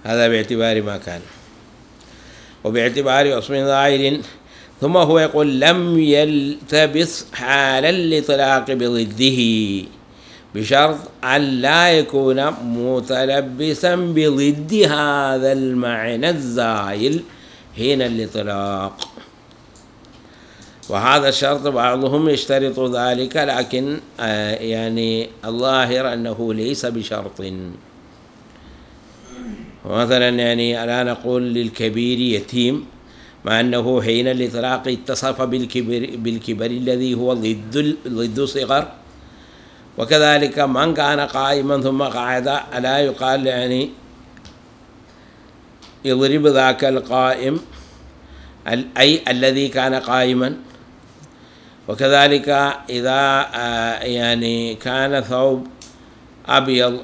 هذا باعتبار ما كان. وباعتبار وصف ظاهر ثم هو يقول لم يلتبس حال الإطلاق بضده بشرط أن لا يكون متلبسا بضد هذا المعنى الزايل حين الإطلاق وهذا الشرط بعضهم يشترط ذلك لكن آه، يعني الظاهر أنه ليس بشرط. مثلا يعني لا نقول للكبير يتيم مع أنه حين الإطلاق اتصف بالكبر, بالكبر الذي هو ضد ضد صغر وكذلك من كان قائما ثم قعد ألا يقال يعني يضرب ذاك القائم أي الذي كان قائما. وكذلك إذا آه، يعني كان ثوب أبيض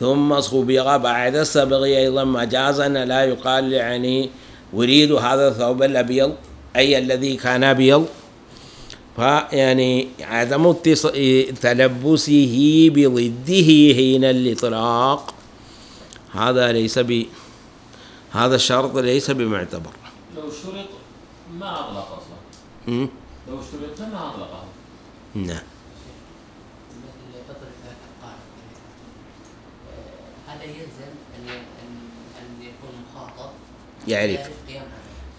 ثم صبغ بعد الصبغ أيضا مجازا لا يقال يعني أريد هذا الثوب الأبيض أي الذي كان أبيض. فيعني عدم تلبسه بضده حين الإطلاق. هذا ليس ب هذا الشرط ليس بمعتبر. لو شرط ما أطلق أصلا؟ لو اشترط ما أطلقه نعم. هذا يلزم أن أن يكون مخاطب؟ يعرف.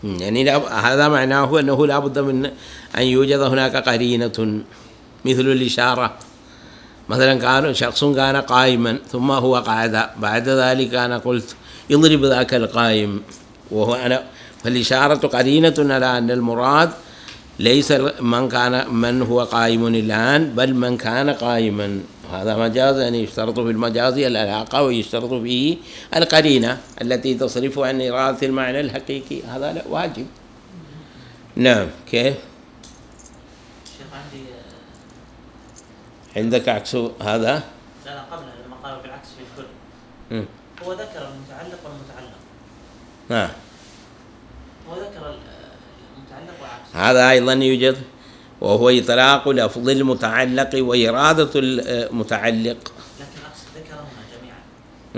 يعني هذا معناه انه لا بد من ان يوجد هناك قرينه مثل الاشاره مثلا كان شخص كان قائما ثم هو قعد بعد ذلك أنا قلت اضرب ذاك القائم وهو أنا فالاشاره قرينه على ان المراد ليس من كان من هو قائم الآن بل من كان قائما هذا مجاز يعني يشترط في المجاز العلاقة ويشترط فيه القرينة التي تصرف عن إرادة المعنى الحقيقي. هذا لا واجب. نعم كيف؟ شيخ عندي عندك عكس هذا؟ لا لا قبل لما قالوا بالعكس في الكل. هو ذكر المتعلق والمتعلق. نعم. هو ذكر هذا أيضا يوجد؟ وهو إطلاق لفظ المتعلق وإرادة المتعلق. لكن أقصد ذكرهما جميعا.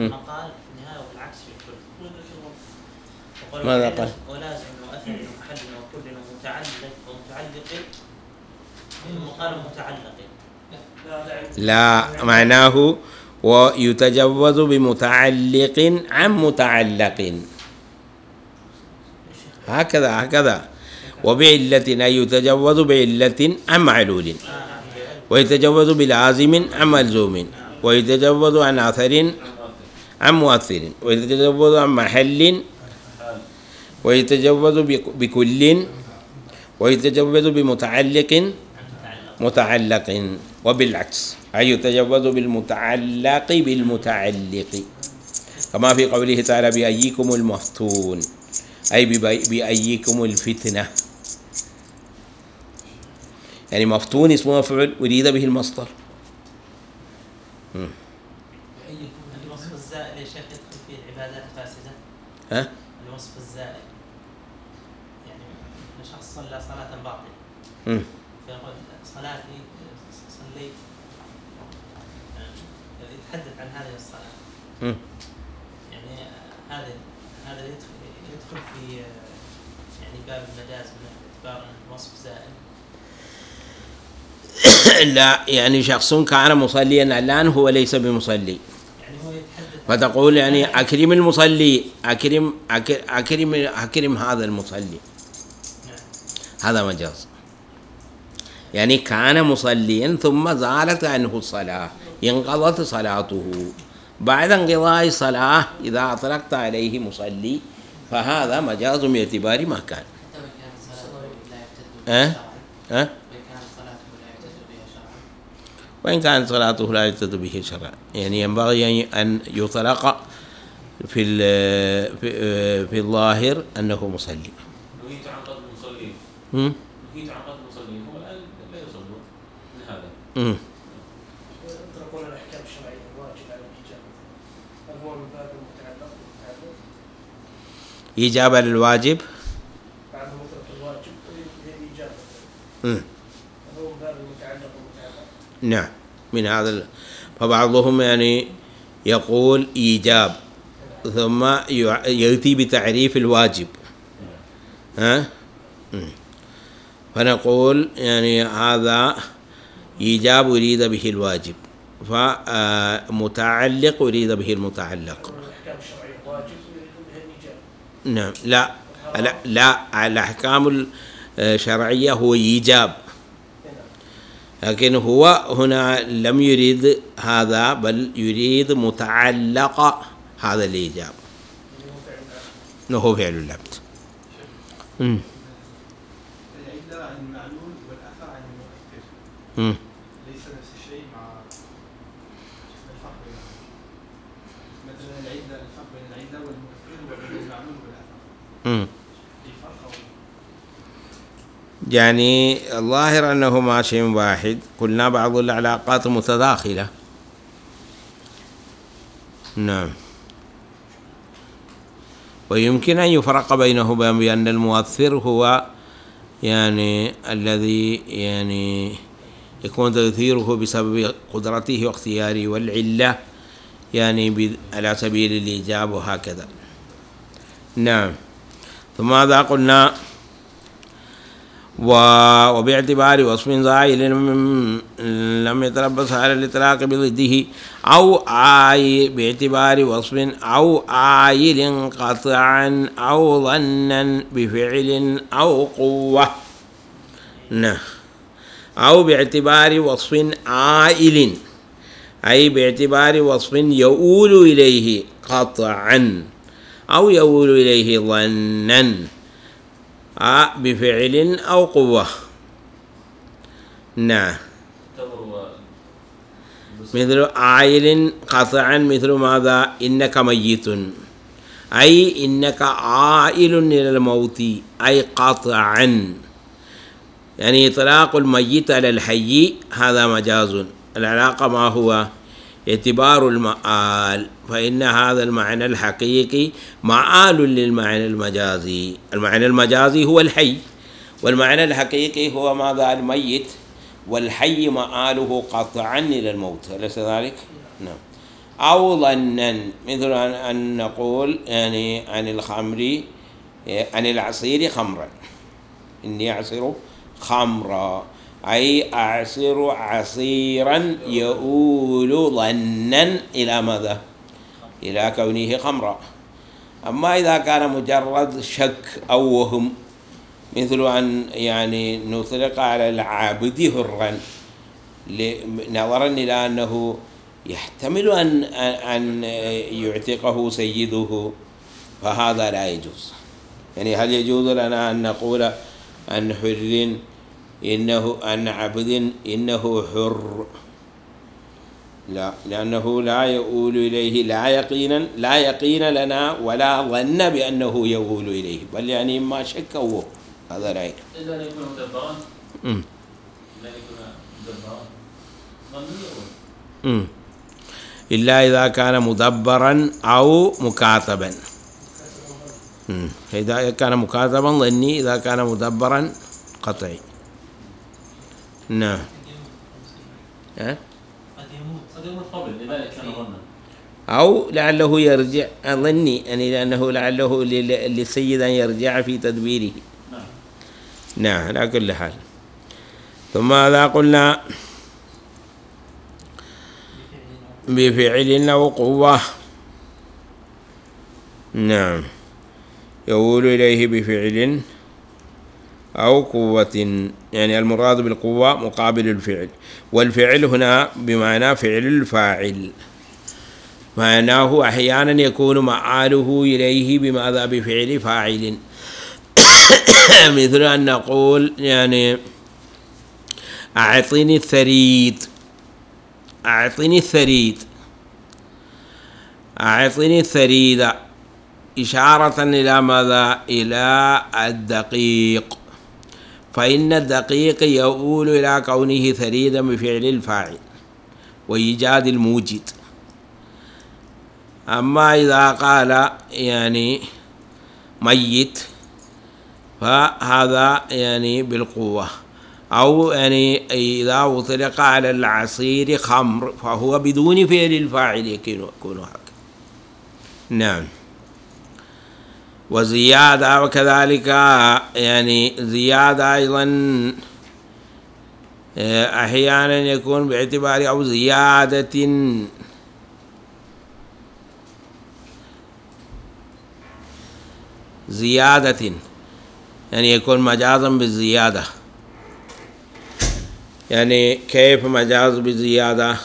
ما قال في النهاية وبالعكس في الكل. ماذا قال؟ ولازم وأثر ومحل وكل ومتعلق. ومتعلق قال متعلق. لا معناه ويتجوز بمتعلق عن متعلق. هكذا هكذا. وبعلة أي يتجوز بعلة عن معلول. ويتجوز بلازم عن ملزوم. ويتجوز عن أثر عن مؤثر. ويتجوز عن محل. ويتجوز بكل. ويتجوز بمتعلق. متعلق. وبالعكس. أي يتجوز بالمتعلق بالمتعلق. كما في قوله تعالى بأيكم المفتون. أي بأيكم الفتنة. يعني مفتون اسمه مفعول أريد به المصدر. الوصف الزائل يا شيخ يدخل فيه العبادات الفاسدة ها؟ الوصف الزائل يعني شخص صلى صلاة باطلة فيقول صلاتي صليت يتحدث عن هذه الصلاة يعني هذا هذا يدخل يدخل في يعني باب المجاز من اعتبار الوصف زائل [coughs] لا يعني شخص كان مصليا الآن هو ليس بمصلي يعني هو فتقول يعني أكرم المصلي أكرم أكرم أكرم هذا المصلي. هذا مجاز يعني كان مصليا ثم زالت عنه الصلاة انقضت صلاته بعد انقضاء الصلاة إذا أطلقت عليه مصلي فهذا مجاز باعتبار ما كان أه؟ أه؟ وإن كانت صلاته لا يقتد به شرعا. يعني ينبغي أن يطلق في في, في الظاهر أنه مصلي. نهيت عن قتل المصلين نهيت عن قتل المصلين هو الآن لا يصلون من هذا؟ الأحكام الشرعية الواجب على الإجابة. هل هو من باب المتعلق إجابة للواجب؟ بعد مطلق الواجب هي الإجابة هو من باب المتعلق والمتعلق نعم. من هذا فبعضهم يعني يقول إيجاب ثم يأتي بتعريف الواجب. ها؟ فنقول يعني هذا إيجاب أريد به الواجب فمتعلق أريد به المتعلق. نعم. لا لا لا الأحكام الشرعية هو إيجاب. لكن هو هنا لم يريد هذا بل يريد متعلق هذا الإيجاب وهو فعل اللبد أمم. العلة عن المعلول عن المؤثر. ليس نفس الشيء مع الفرق مثلا الفرق بين والمؤثر والآثار أمم. في فرق أو يعني الظاهر أنهما شيء واحد. قلنا بعض العلاقات متداخلة. نعم. ويمكن أن يفرق بينهما بأن المؤثر هو يعني الذي يعني يكون تأثيره بسبب قدرته واختياره والعلة يعني على سبيل الإيجاب وهكذا. نعم. ثم ماذا قلنا؟ وباعتبار وصف زائل لم يتلبس على الإطلاق بضده أو عاي باعتبار وصف أو عايل قطعا أو ظنا بفعل أو قوة. نعم. أو باعتبار وصف عائل أي باعتبار وصف يؤول إليه قطعا أو يؤول إليه ظنا. بفعل أو قوة. نعم. مثل عائل قطعا مثل ماذا؟ إنك ميت. أي إنك عائل إلى الموت أي قطعا يعني إطلاق الميت على الحي هذا مجاز. العلاقة ما هو؟ اعتبار المآل فإن هذا المعنى الحقيقي معال للمعنى المجازي. المعنى المجازي هو الحي. والمعنى الحقيقي هو ماذا الميت والحي مآله قطعا إلى الموت. أليس ذلك؟ نعم. أو ظنا مثل أن, نقول يعني عن الخمر عن العصير خمرا. إني أعصر خمرا. أي أعصر عصيرا يؤول ظنا إلى ماذا؟ إلى كونه خمرا أما إذا كان مجرد شك أو وهم مثل أن يعني نطلق على العابد هرا نظرا إلى أنه يحتمل أن أن يعتقه سيده فهذا لا يجوز يعني هل يجوز لنا أن نقول عن حر إنه عن عبد إنه حر. لا لأنه لا يؤول إليه لا يقينا لا يقين لنا ولا ظن بأنه يؤول إليه. بل يعني ما شك هو. هذا لا يكفي إلا أن يكون مدبرا. إلا أن يكون مدبرا. إلا إذا كان مدبرا أو مكاتبا. إذا كان مكاتبا ظني إذا كان مدبرا قطعي. نعم؟ قد يموت قد يموت قبل لذلك كان ظنا أو لعله يرجع ظني يعني لأنه لعله لل- للسيد أن يرجع في تدبيره. نعم نعم على كل حال. ثم ماذا قلنا؟ بفعل أو قوة نعم. يقول إليه بفعل أو قوة. يعني المراد بالقوة مقابل الفعل. والفعل هنا بمعنى فعل الفاعل. معناه أحيانا يكون مآله إليه بماذا؟ بفعل فاعل. [coughs] مثل أن نقول يعني أعطني الثريد. أعطني الثريد. أعطني الثريد إشارة إلى ماذا؟ إلى الدقيق. فإن الدقيق يؤول إلى كونه ثريدا بفعل الفاعل وإيجاد الموجد. أما إذا قال يعني ميت فهذا يعني بالقوة. أو يعني إذا أطلق على العصير خمر فهو بدون فعل الفاعل يكون هكذا. نعم. وزيادة وكذلك يعني زيادة أيضا أحيانا يكون باعتبار أو زيادة. زيادة يعني يكون مجازا بالزيادة. يعني كيف مجاز بزيادة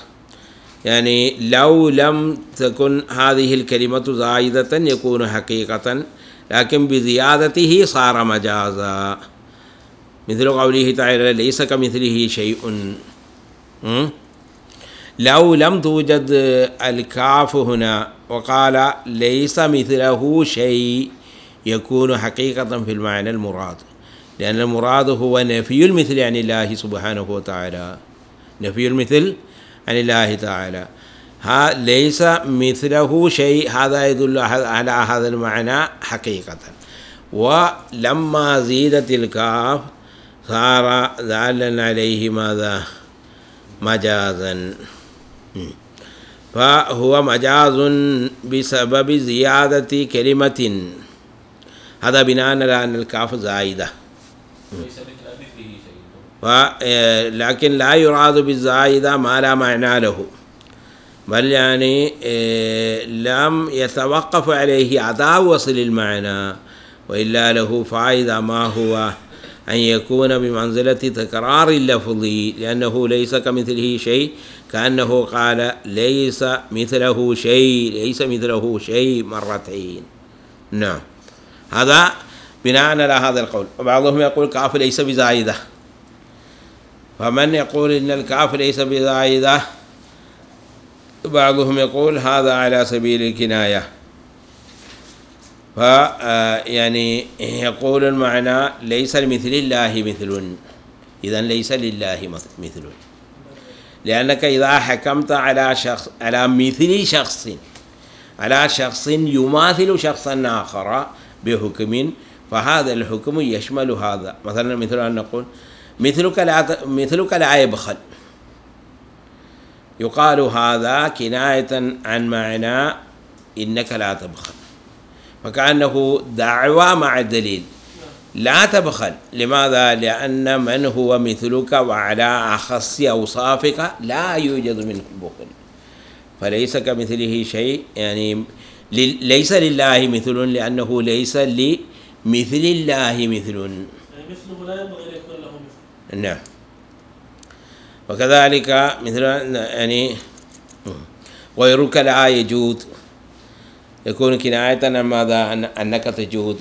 يعني لو لم تكن هذه الكلمة زائدة يكون حقيقة لكن بزيادته صار مجازا. مثل قوله تعالى ليس كمثله شيء. لو لم توجد الكاف هنا وقال ليس مثله شيء. يكون حقيقة في المعنى المراد. لأن المراد هو نفي المثل عن الله سبحانه وتعالى. نفي المثل عن الله تعالى ها ليس مثله شيء هذا يدل على هذا المعنى حقيقة ولما زيدت الكاف صار دالا عليه ماذا مجازا فهو مجاز بسبب زيادة كلمة هذا بناء على أن الكاف زائدة ليس مثل مثله ف... شيء لكن لا يراد بالزائدة ما لا معنى له بل يعني لم يتوقف عليه عداء وصل المعنى وإلا له فائدة ما هو أن يكون بمنزلة تكرار اللفظ لأنه ليس كمثله شيء كأنه قال ليس مثله شيء ليس مثله شيء مرتين نعم هذا بناء على هذا القول وبعضهم يقول كاف ليس بزايدة فمن يقول إن الكاف ليس بزايدة بعضهم يقول هذا على سبيل الكناية. ف يعني يقول المعنى ليس لمثل الله مثل إذا ليس لله مثل. لأنك إذا حكمت على شخص على مثل شخص على شخص يماثل شخصا آخر بحكم فهذا الحكم يشمل هذا. مثلا مثل أن نقول مثلك لا مثلك لا يبخل. يقال هذا كناية عن معنى إنك لا تبخل. فكأنه دعوة مع الدليل لا تبخل. لماذا؟ لأن من هو مثلك وعلى أخص أوصافك لا يوجد منه البخل فليس كمثله شيء يعني ليس لله مثل لأنه ليس لمثل الله مثل. يعني مثله لا ينبغي أن يكون له مثل نعم. وكذلك مثل يعني غيرك لا يجود يكون كناية عن ماذا؟ أنك تجود.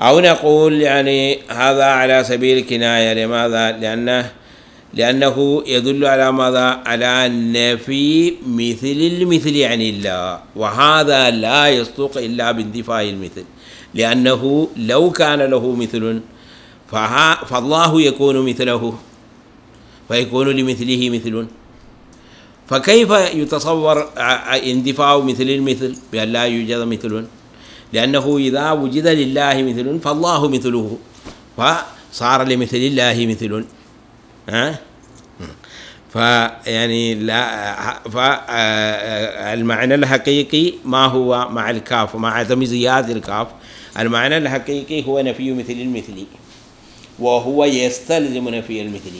أو نقول يعني هذا على سبيل الكناية. لماذا؟ لأنه لأنه يدل على ماذا؟ على نفي مثل المثل عن الله وهذا لا يصدق إلا باندفاع المثل. لأنه لو كان له مثل فالله يكون مثله فيكون لمثله مثل. فكيف يتصور اندفاع مثل المثل؟ بأن لا يوجد مثل. لأنه إذا وجد لله مثل فالله مثله. فصار لمثل الله مثل. ها؟ فيعني لا فالمعنى الحقيقي ما هو مع الكاف مع عدم زيادة الكاف. المعنى الحقيقي هو نفي مثل المثل. وهو يستلزم نفي المثل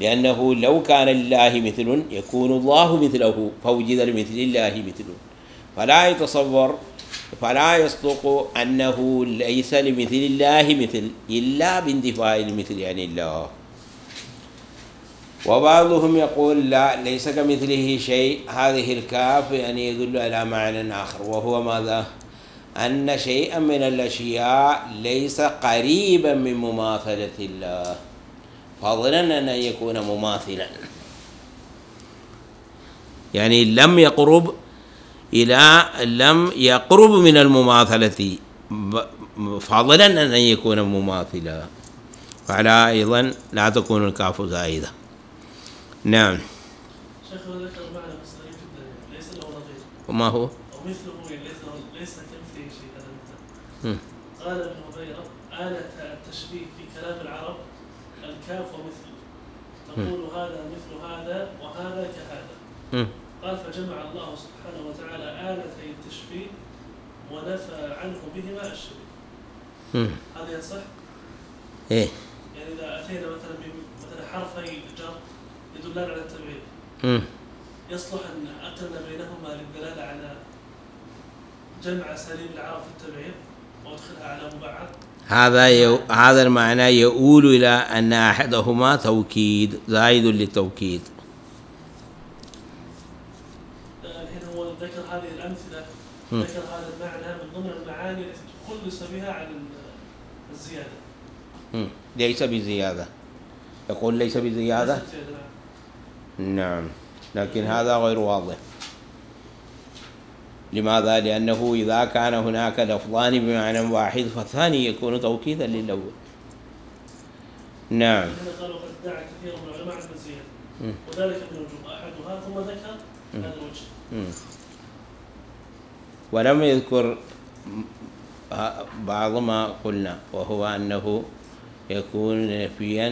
لأنه لو كان لله مثل يكون الله مثله فوجد لمثل الله مثل. فلا يتصور فلا يصدق أنه ليس لمثل الله مثل إلا باندفاع المثل عن الله. وبعضهم يقول لا ليس كمثله شيء. هذه الكاف يعني يدل على معنى آخر وهو ماذا؟ أن شيئا من الأشياء ليس قريبا من مماثلة الله. فضلا أن يكون مماثلا. يعني لم يقرب إلى لم يقرب من المماثلة. فضلا أن يكون مماثلا. فعلى أيضا لا تكون الكاف زائدة. نعم. شيخ معنى جدا. ليس له نظير وما هو؟ أو مثله يعني ليس ليس كمثله شيء هذا المثل قال ابن هريرة آلة التشبيه في كلام العرب الكاف ومثل تقول هذا مثل هذا وهذا كهذا. قال فجمع الله سبحانه وتعالى آلتي التشبيه ونفى عنه بهما الشبيه. هذا يصح؟ إيه. يعني إذا أتينا مثلا مثلا حرفي جر يدلان على التبعيد يصلح أن أقرن بينهما للدلالة على جمع أساليب العرب في التبعيد هذا يو هذا المعنى يؤول إلى أن أحدهما توكيد زائد للتوكيد. الحين هو ذكر هذه الأمثلة ذكر هذا المعنى من ضمن المعاني التي تقلص بها عن الزيادة. ليس بزيادة. يقول ليس بزيادة؟ نعم. نعم. لكن هذا غير واضح. لماذا؟ لأنه إذا كان هناك لفظان بمعنى واحد فالثاني يكون توكيدا للأول نعم لأنه قالوا قد ادعى كثير من العلماء. وذلك من وجوه أحدها ثم ذكر. هذا الوجه. ولم يذكر بعض ما قلنا وهو أنه يكون نفيا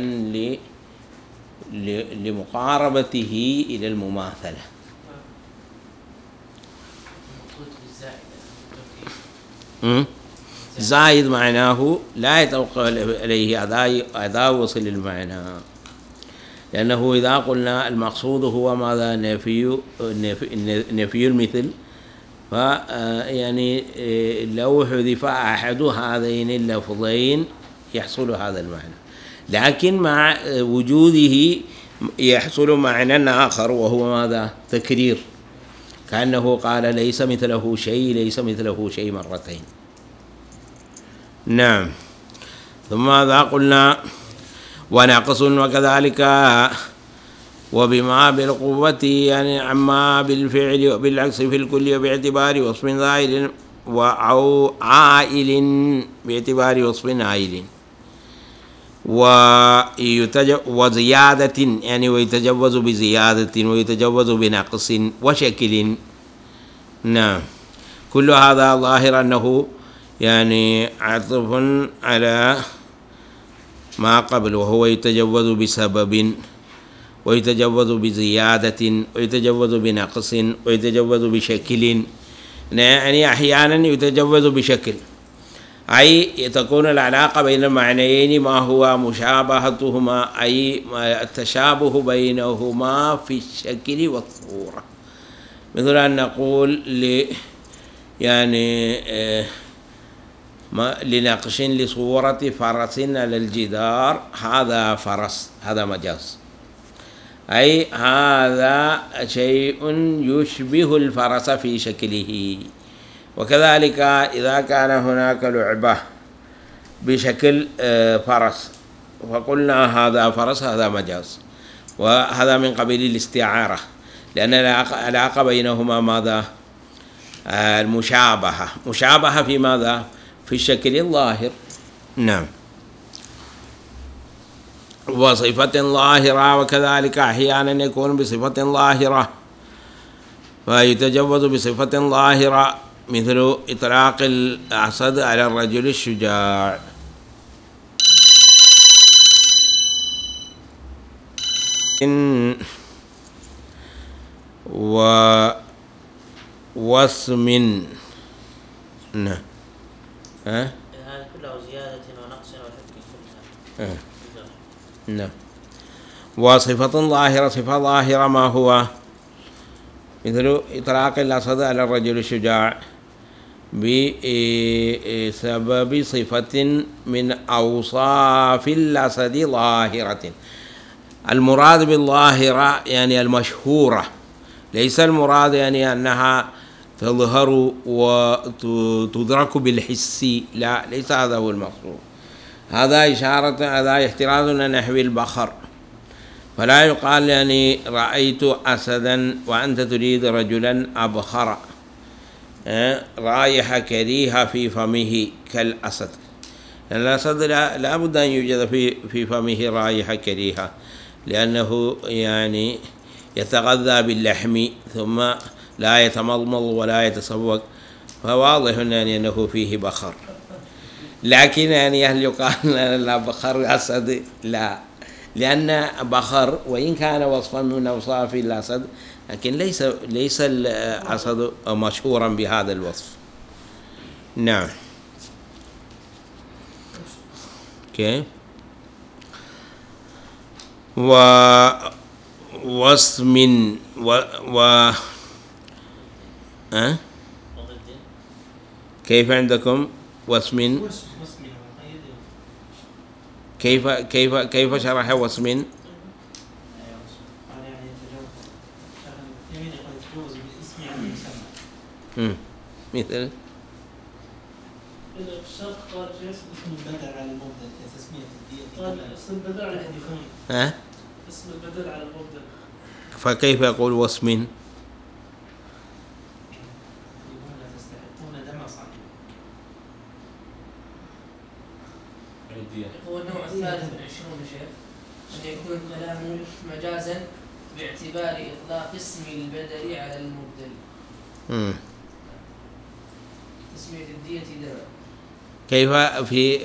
لمقاربته إلى المماثلة نعم. المقصود بالزائدة التوكيد. مم. زايد معناه لا يتوقع عليه أداء وصل المعنى. لأنه إذا قلنا المقصود هو ماذا؟ نفي نفي, المثل. ف يعني آه، لو حذف أحد هذين اللفظين يحصل هذا المعنى. لكن مع وجوده يحصل معنى آخر وهو ماذا؟ تكرير. كأنه قال ليس مثله شيء ليس مثله شيء مرتين. نعم. ثم ماذا قلنا؟ ونقص وكذلك وبما بالقوة يعني عما بالفعل وبالعكس في الكل باعتبار وصف ظاهر أو عائل باعتبار وصف عائل. وزيادة يعني ويتجوز بزيادة ويتجوز بنقص وشكل نعم كل هذا ظاهر أنه يعني عطف على ما قبل وهو يتجوز بسبب ويتجوز بزيادة ويتجوز بنقص ويتجوز بشكل يعني أحيانا يتجوز بشكل أي تكون العلاقة بين المعنيين ما هو مشابهتهما أي التشابه بينهما في الشكل والصورة. مثل أن نقول ل يعني آه، لنقش لصورة فرس على الجدار هذا فرس هذا مجاز. أي هذا شيء يشبه الفرس في شكله. وكذلك إذا كان هناك لعبة بشكل آه، فرس. فقلنا هذا فرس هذا مجاز. وهذا من قبيل الاستعارة. لأن العلاقة بينهما ماذا؟ آه، المشابهة. مشابهة في ماذا؟ في الشكل الظاهر. نعم. وصفة ظاهرة وكذلك أحيانا يكون بصفة ظاهرة. فيتجوز بصفة ظاهرة. مثل إطلاق الأسد على الرجل الشجاع. إن و واسم نعم ها؟ هذا كله زيادة ونقص كلها آه. نعم وصفة ظاهرة صفة ظاهرة ما هو؟ مثل إطلاق الأسد على الرجل الشجاع. بسبب صفة من أوصاف الأسد ظاهرة. المراد بالظاهرة يعني المشهورة. ليس المراد يعني أنها تظهر وتدرك بالحس لا ليس هذا هو المقصود. هذا إشارة هذا احتراز نحو البخر. فلا يقال يعني رأيت أسدا وأنت تريد رجلا أبخر؟ رائحة كريهة في فمه كالأسد الأسد لا, لا بد أن يوجد في في فمه رائحة كريهة لأنه يعني يتغذى باللحم ثم لا يتمضمض ولا يتسوق فواضح يعني أنه فيه بخر لكن يعني هل يقال لا بخر أسد لا لأن بخر وإن كان وصفا من أوصاف الأسد لكن ليس ليس الأسد مشهورا بهذا الوصف. نعم. كيف و واسم و, و... أه؟ كيف عندكم واسم مقيد كيف كيف كيف شرح واسم قال يعني يتجوز يمين يقول يتجوز بالاسم عن المسمى مم. مثل؟ إذا في الشرط قال اسم البدل على المبدل كتسمية الدية قال اسم البدل على المبدل ها؟ اسم البدل على المبدل فكيف يقول واسم؟ يقولون تستحقون دم صاحب يعني الدية هو النوع الثالث من عشرون شيخ أن يكون كلامه مجازا باعتبار إطلاق اسم البدل على المبدل. تسمية الدية دما كيف في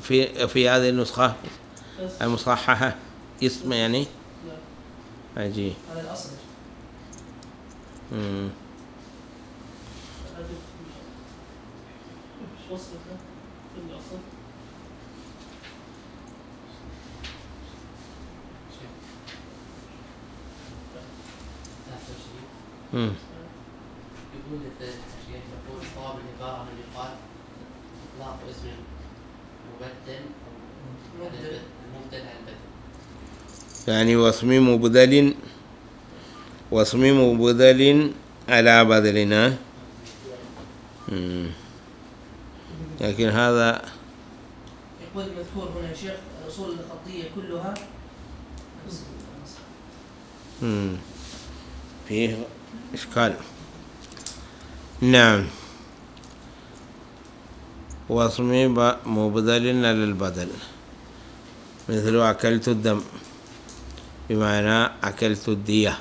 في في هذه النسخة؟ المصححة اسم يعني؟ لا عجيب. هذا الأصل مش وصلت في الأصل مم. يقول في الحاشية يقول صواب العبارة من يقال إطلاق اسم مبدل أو على البدل- المبدل على البدل يعني واسم مبدل واسم مبدل على بدلنا. لكن هذا يقول المذكور هنا يا شيخ الأصول الخطية كلها. فيه إشكال نعم ب- مبدل على البدل. مثل أكلت الدم. بمعنى أكلت الدية.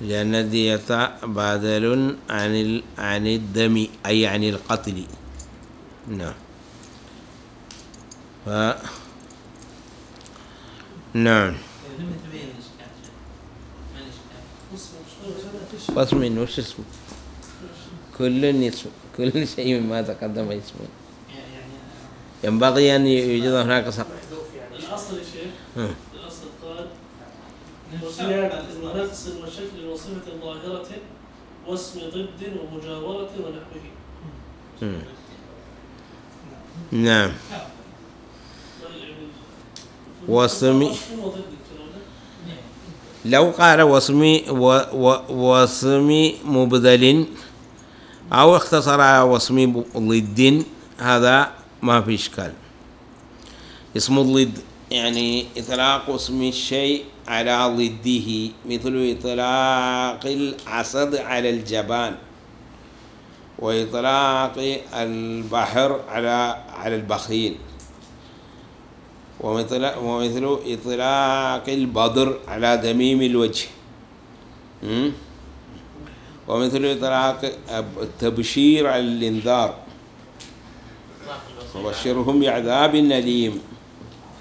لأن الدية بدل عن. عن الدم أي عن القتل. نعم. ف نعم؟ اسمه واسم وش اسمه كل اسم كل [laughs] شيء مما تقدم اسمه. يعني ينبغي أن يوجد هناك سقف. الأصل يا شيخ. الأصل قال وزيادة ونقص وشكل وصفة ظاهرة واسم ضد ومجاورة ونحوه. مم. نعم. واسم- لو قال واسم و و واسم مبدل أو اختصر على واسم ضد هذا ما في إشكال اسم الضد يعني إطلاق اسم الشيء على ضده مثل إطلاق العسد على الجبان وإطلاق البحر على على البخيل ومثل ومثل إطلاق البدر على دميم الوجه م? ومثل إطلاق التبشير على الإنذار. وبشرهم بعذاب أليم.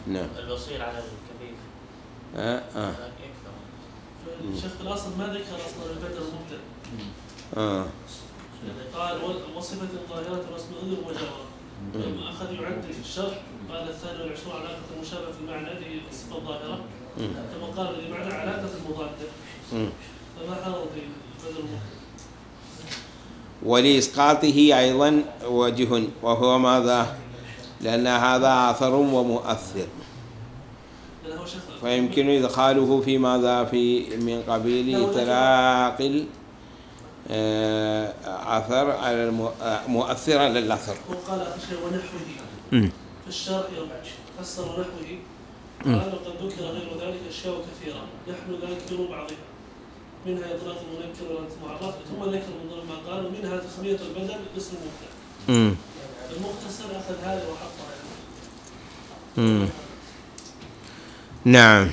نعم. الوصيل على الكبير. آه آه. الشيخ الأصل ما ذكر أصلا البدل المبدل آه. يعني قال وصفة الظاهرة واسم ضد ومجاورة لما أخذ يعد في الشرح قال الثاني والعشرون علاقة المشابه في المعنى هذه الصفة الظاهرة. كما قال لمعنى علاقة المضادة. فما المبدل ولإسقاطه أيضا وجه وهو ماذا؟ لأن هذا أثر ومؤثر. فيمكن إدخاله في ماذا؟ في من قبيل ال- آه، أثر على آه، مؤثر على الأثر. هو قال آخر شيء. ونحوه. في الشرع فسر نحوه قال وقد ذكر غير ذلك أشياء كثيرة. نحن ذاكر بعضها. منها إطلاق المنكر والمعرف ثم ذكر من ضمن ما قال ومنها تسمية البدل باسم المبتدأ مم. المختصر أخذ هذا وحطها مم. نعم.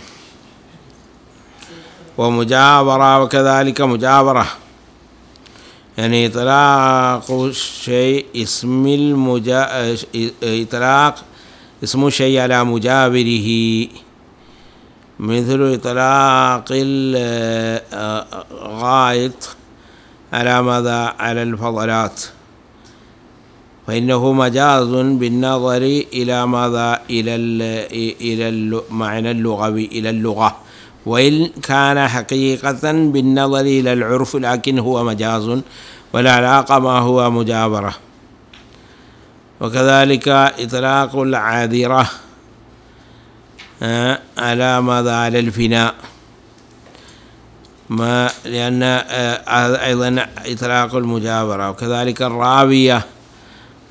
ومجابرة وكذلك مجابرة. يعني إطلاق الشيء اسم المجا... إطلاق اسم الشيء على مجابره. مثل إطلاق الغائط على ماذا؟ على الفضلات. فإنه مجاز بالنظر إلى ماذا؟ إلى إلى المعنى اللغوي إلى اللغة. وإن كان حقيقة بالنظر إلى العرف لكن هو مجاز والعلاقة ما هو مجابرة. وكذلك إطلاق العاذرة. على ماذا؟ على الفناء. ما لأن آه، أيضا إطلاق المجاورة وكذلك الراوية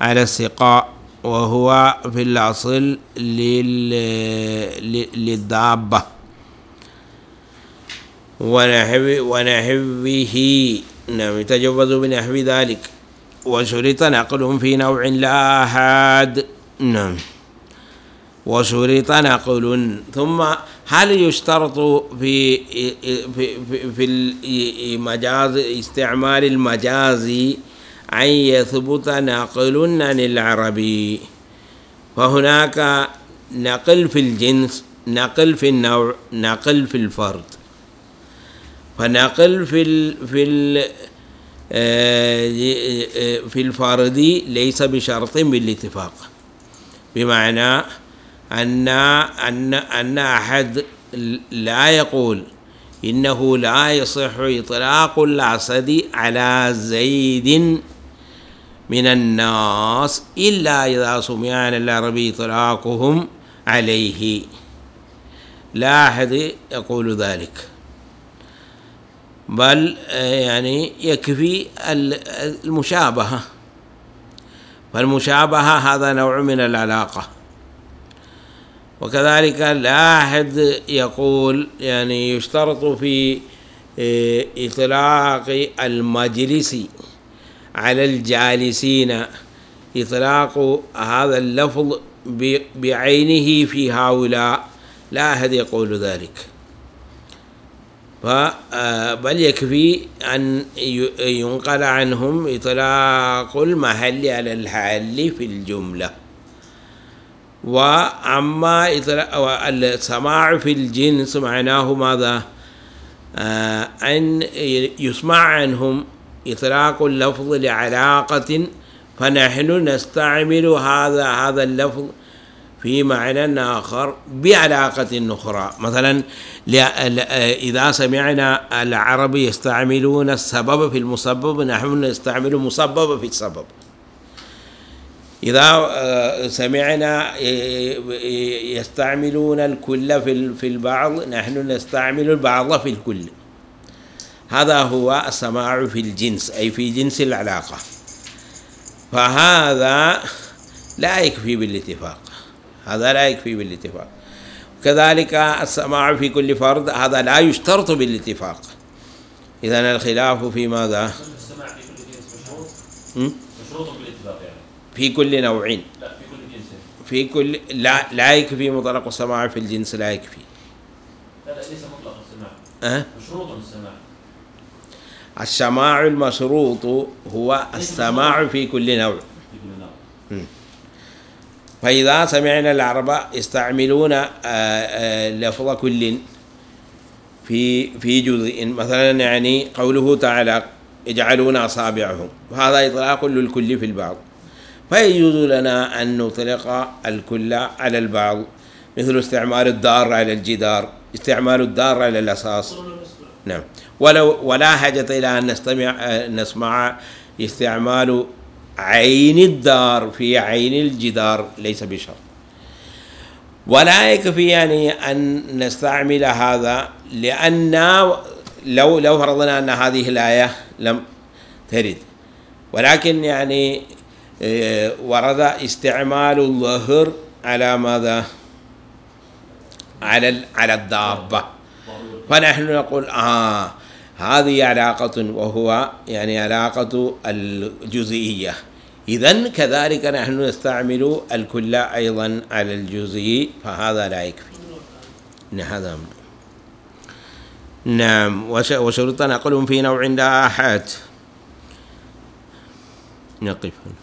على السقاء وهو في الأصل للدابة. ونحوه نعم يتجوز بنحو ذلك. وشرط نقل في نوع لا أحد. نعم. وشرط نقل. ثم هل يشترط في في في, في استعمال المجاز أن يثبت نقل عن العربي فهناك نقل في الجنس نقل في النوع نقل في الفرد. فنقل في ال في ال آه، في الفرد ليس بشرط بالاتفاق. بمعنى أن أن أن أحد لا يقول إنه لا يصح إطلاق الأسد على زيد من الناس إلا إذا سمع عن العربي إطلاقهم عليه. لا أحد يقول ذلك. بل يعني يكفي المشابهة. فالمشابهة هذا نوع من العلاقة. وكذلك لا أحد يقول يعني يشترط في آه، إطلاق المجلس على الجالسين إطلاق هذا اللفظ بعينه في هؤلاء. لا أحد يقول ذلك. آه، بل يكفي أن ينقل عنهم إطلاق المحل على الحال في الجملة. وأما السماع في الجنس معناه ماذا؟ آه أن يسمع عنهم إطلاق اللفظ لعلاقة فنحن نستعمل هذا هذا اللفظ في معنى آخر بعلاقة أخرى. مثلا إذا سمعنا العرب يستعملون السبب في المسبب نحن نستعمل مسبب في السبب. إذا آه، سمعنا يستعملون الكل في البعض نحن نستعمل البعض في الكل. هذا هو السماع في الجنس أي في جنس العلاقة. فهذا لا يكفي بالاتفاق. هذا لا يكفي بالاتفاق. كذلك السماع في كل فرد هذا لا يشترط بالاتفاق. إذا الخلاف في ماذا؟ السماع في كل جنس مشروط؟ مشروط بالاتفاق. في كل نوع لا في كل جنس. في كل لا لا يكفي مطلق السماع في الجنس لا يكفي. لا لا ليس مطلق السماع. أه؟ مشروط السماع. السماع المشروط هو السماع في كل نوع. في كل نوع. فإذا سمعنا العرب يستعملون آه، آه، لفظ كل في في جزء. مثلا يعني قوله تعالى يجعلون أصابعهم وهذا إطلاق للكل في البعض. فيجوز لنا أن نطلق الكل على البعض مثل استعمال الدار على الجدار استعمال الدار على الأساس. نعم. ولو ولا حاجة إلى أن نستمع نسمع استعمال عين الدار في عين الجدار ليس بشرط. ولا يكفي يعني أن نستعمل هذا لأن لو لو فرضنا أن هذه الآية لم ترد. ولكن يعني ورد استعمال الظهر على ماذا؟ على على الدابة. فنحن نقول آه هذه علاقة وهو يعني علاقة الجزئية. إذا كذلك نحن نستعمل الكل أيضا على الجزئي فهذا لا يكفي. هذا نعم وشرط نقل في نوع لا أحد نقف هنا.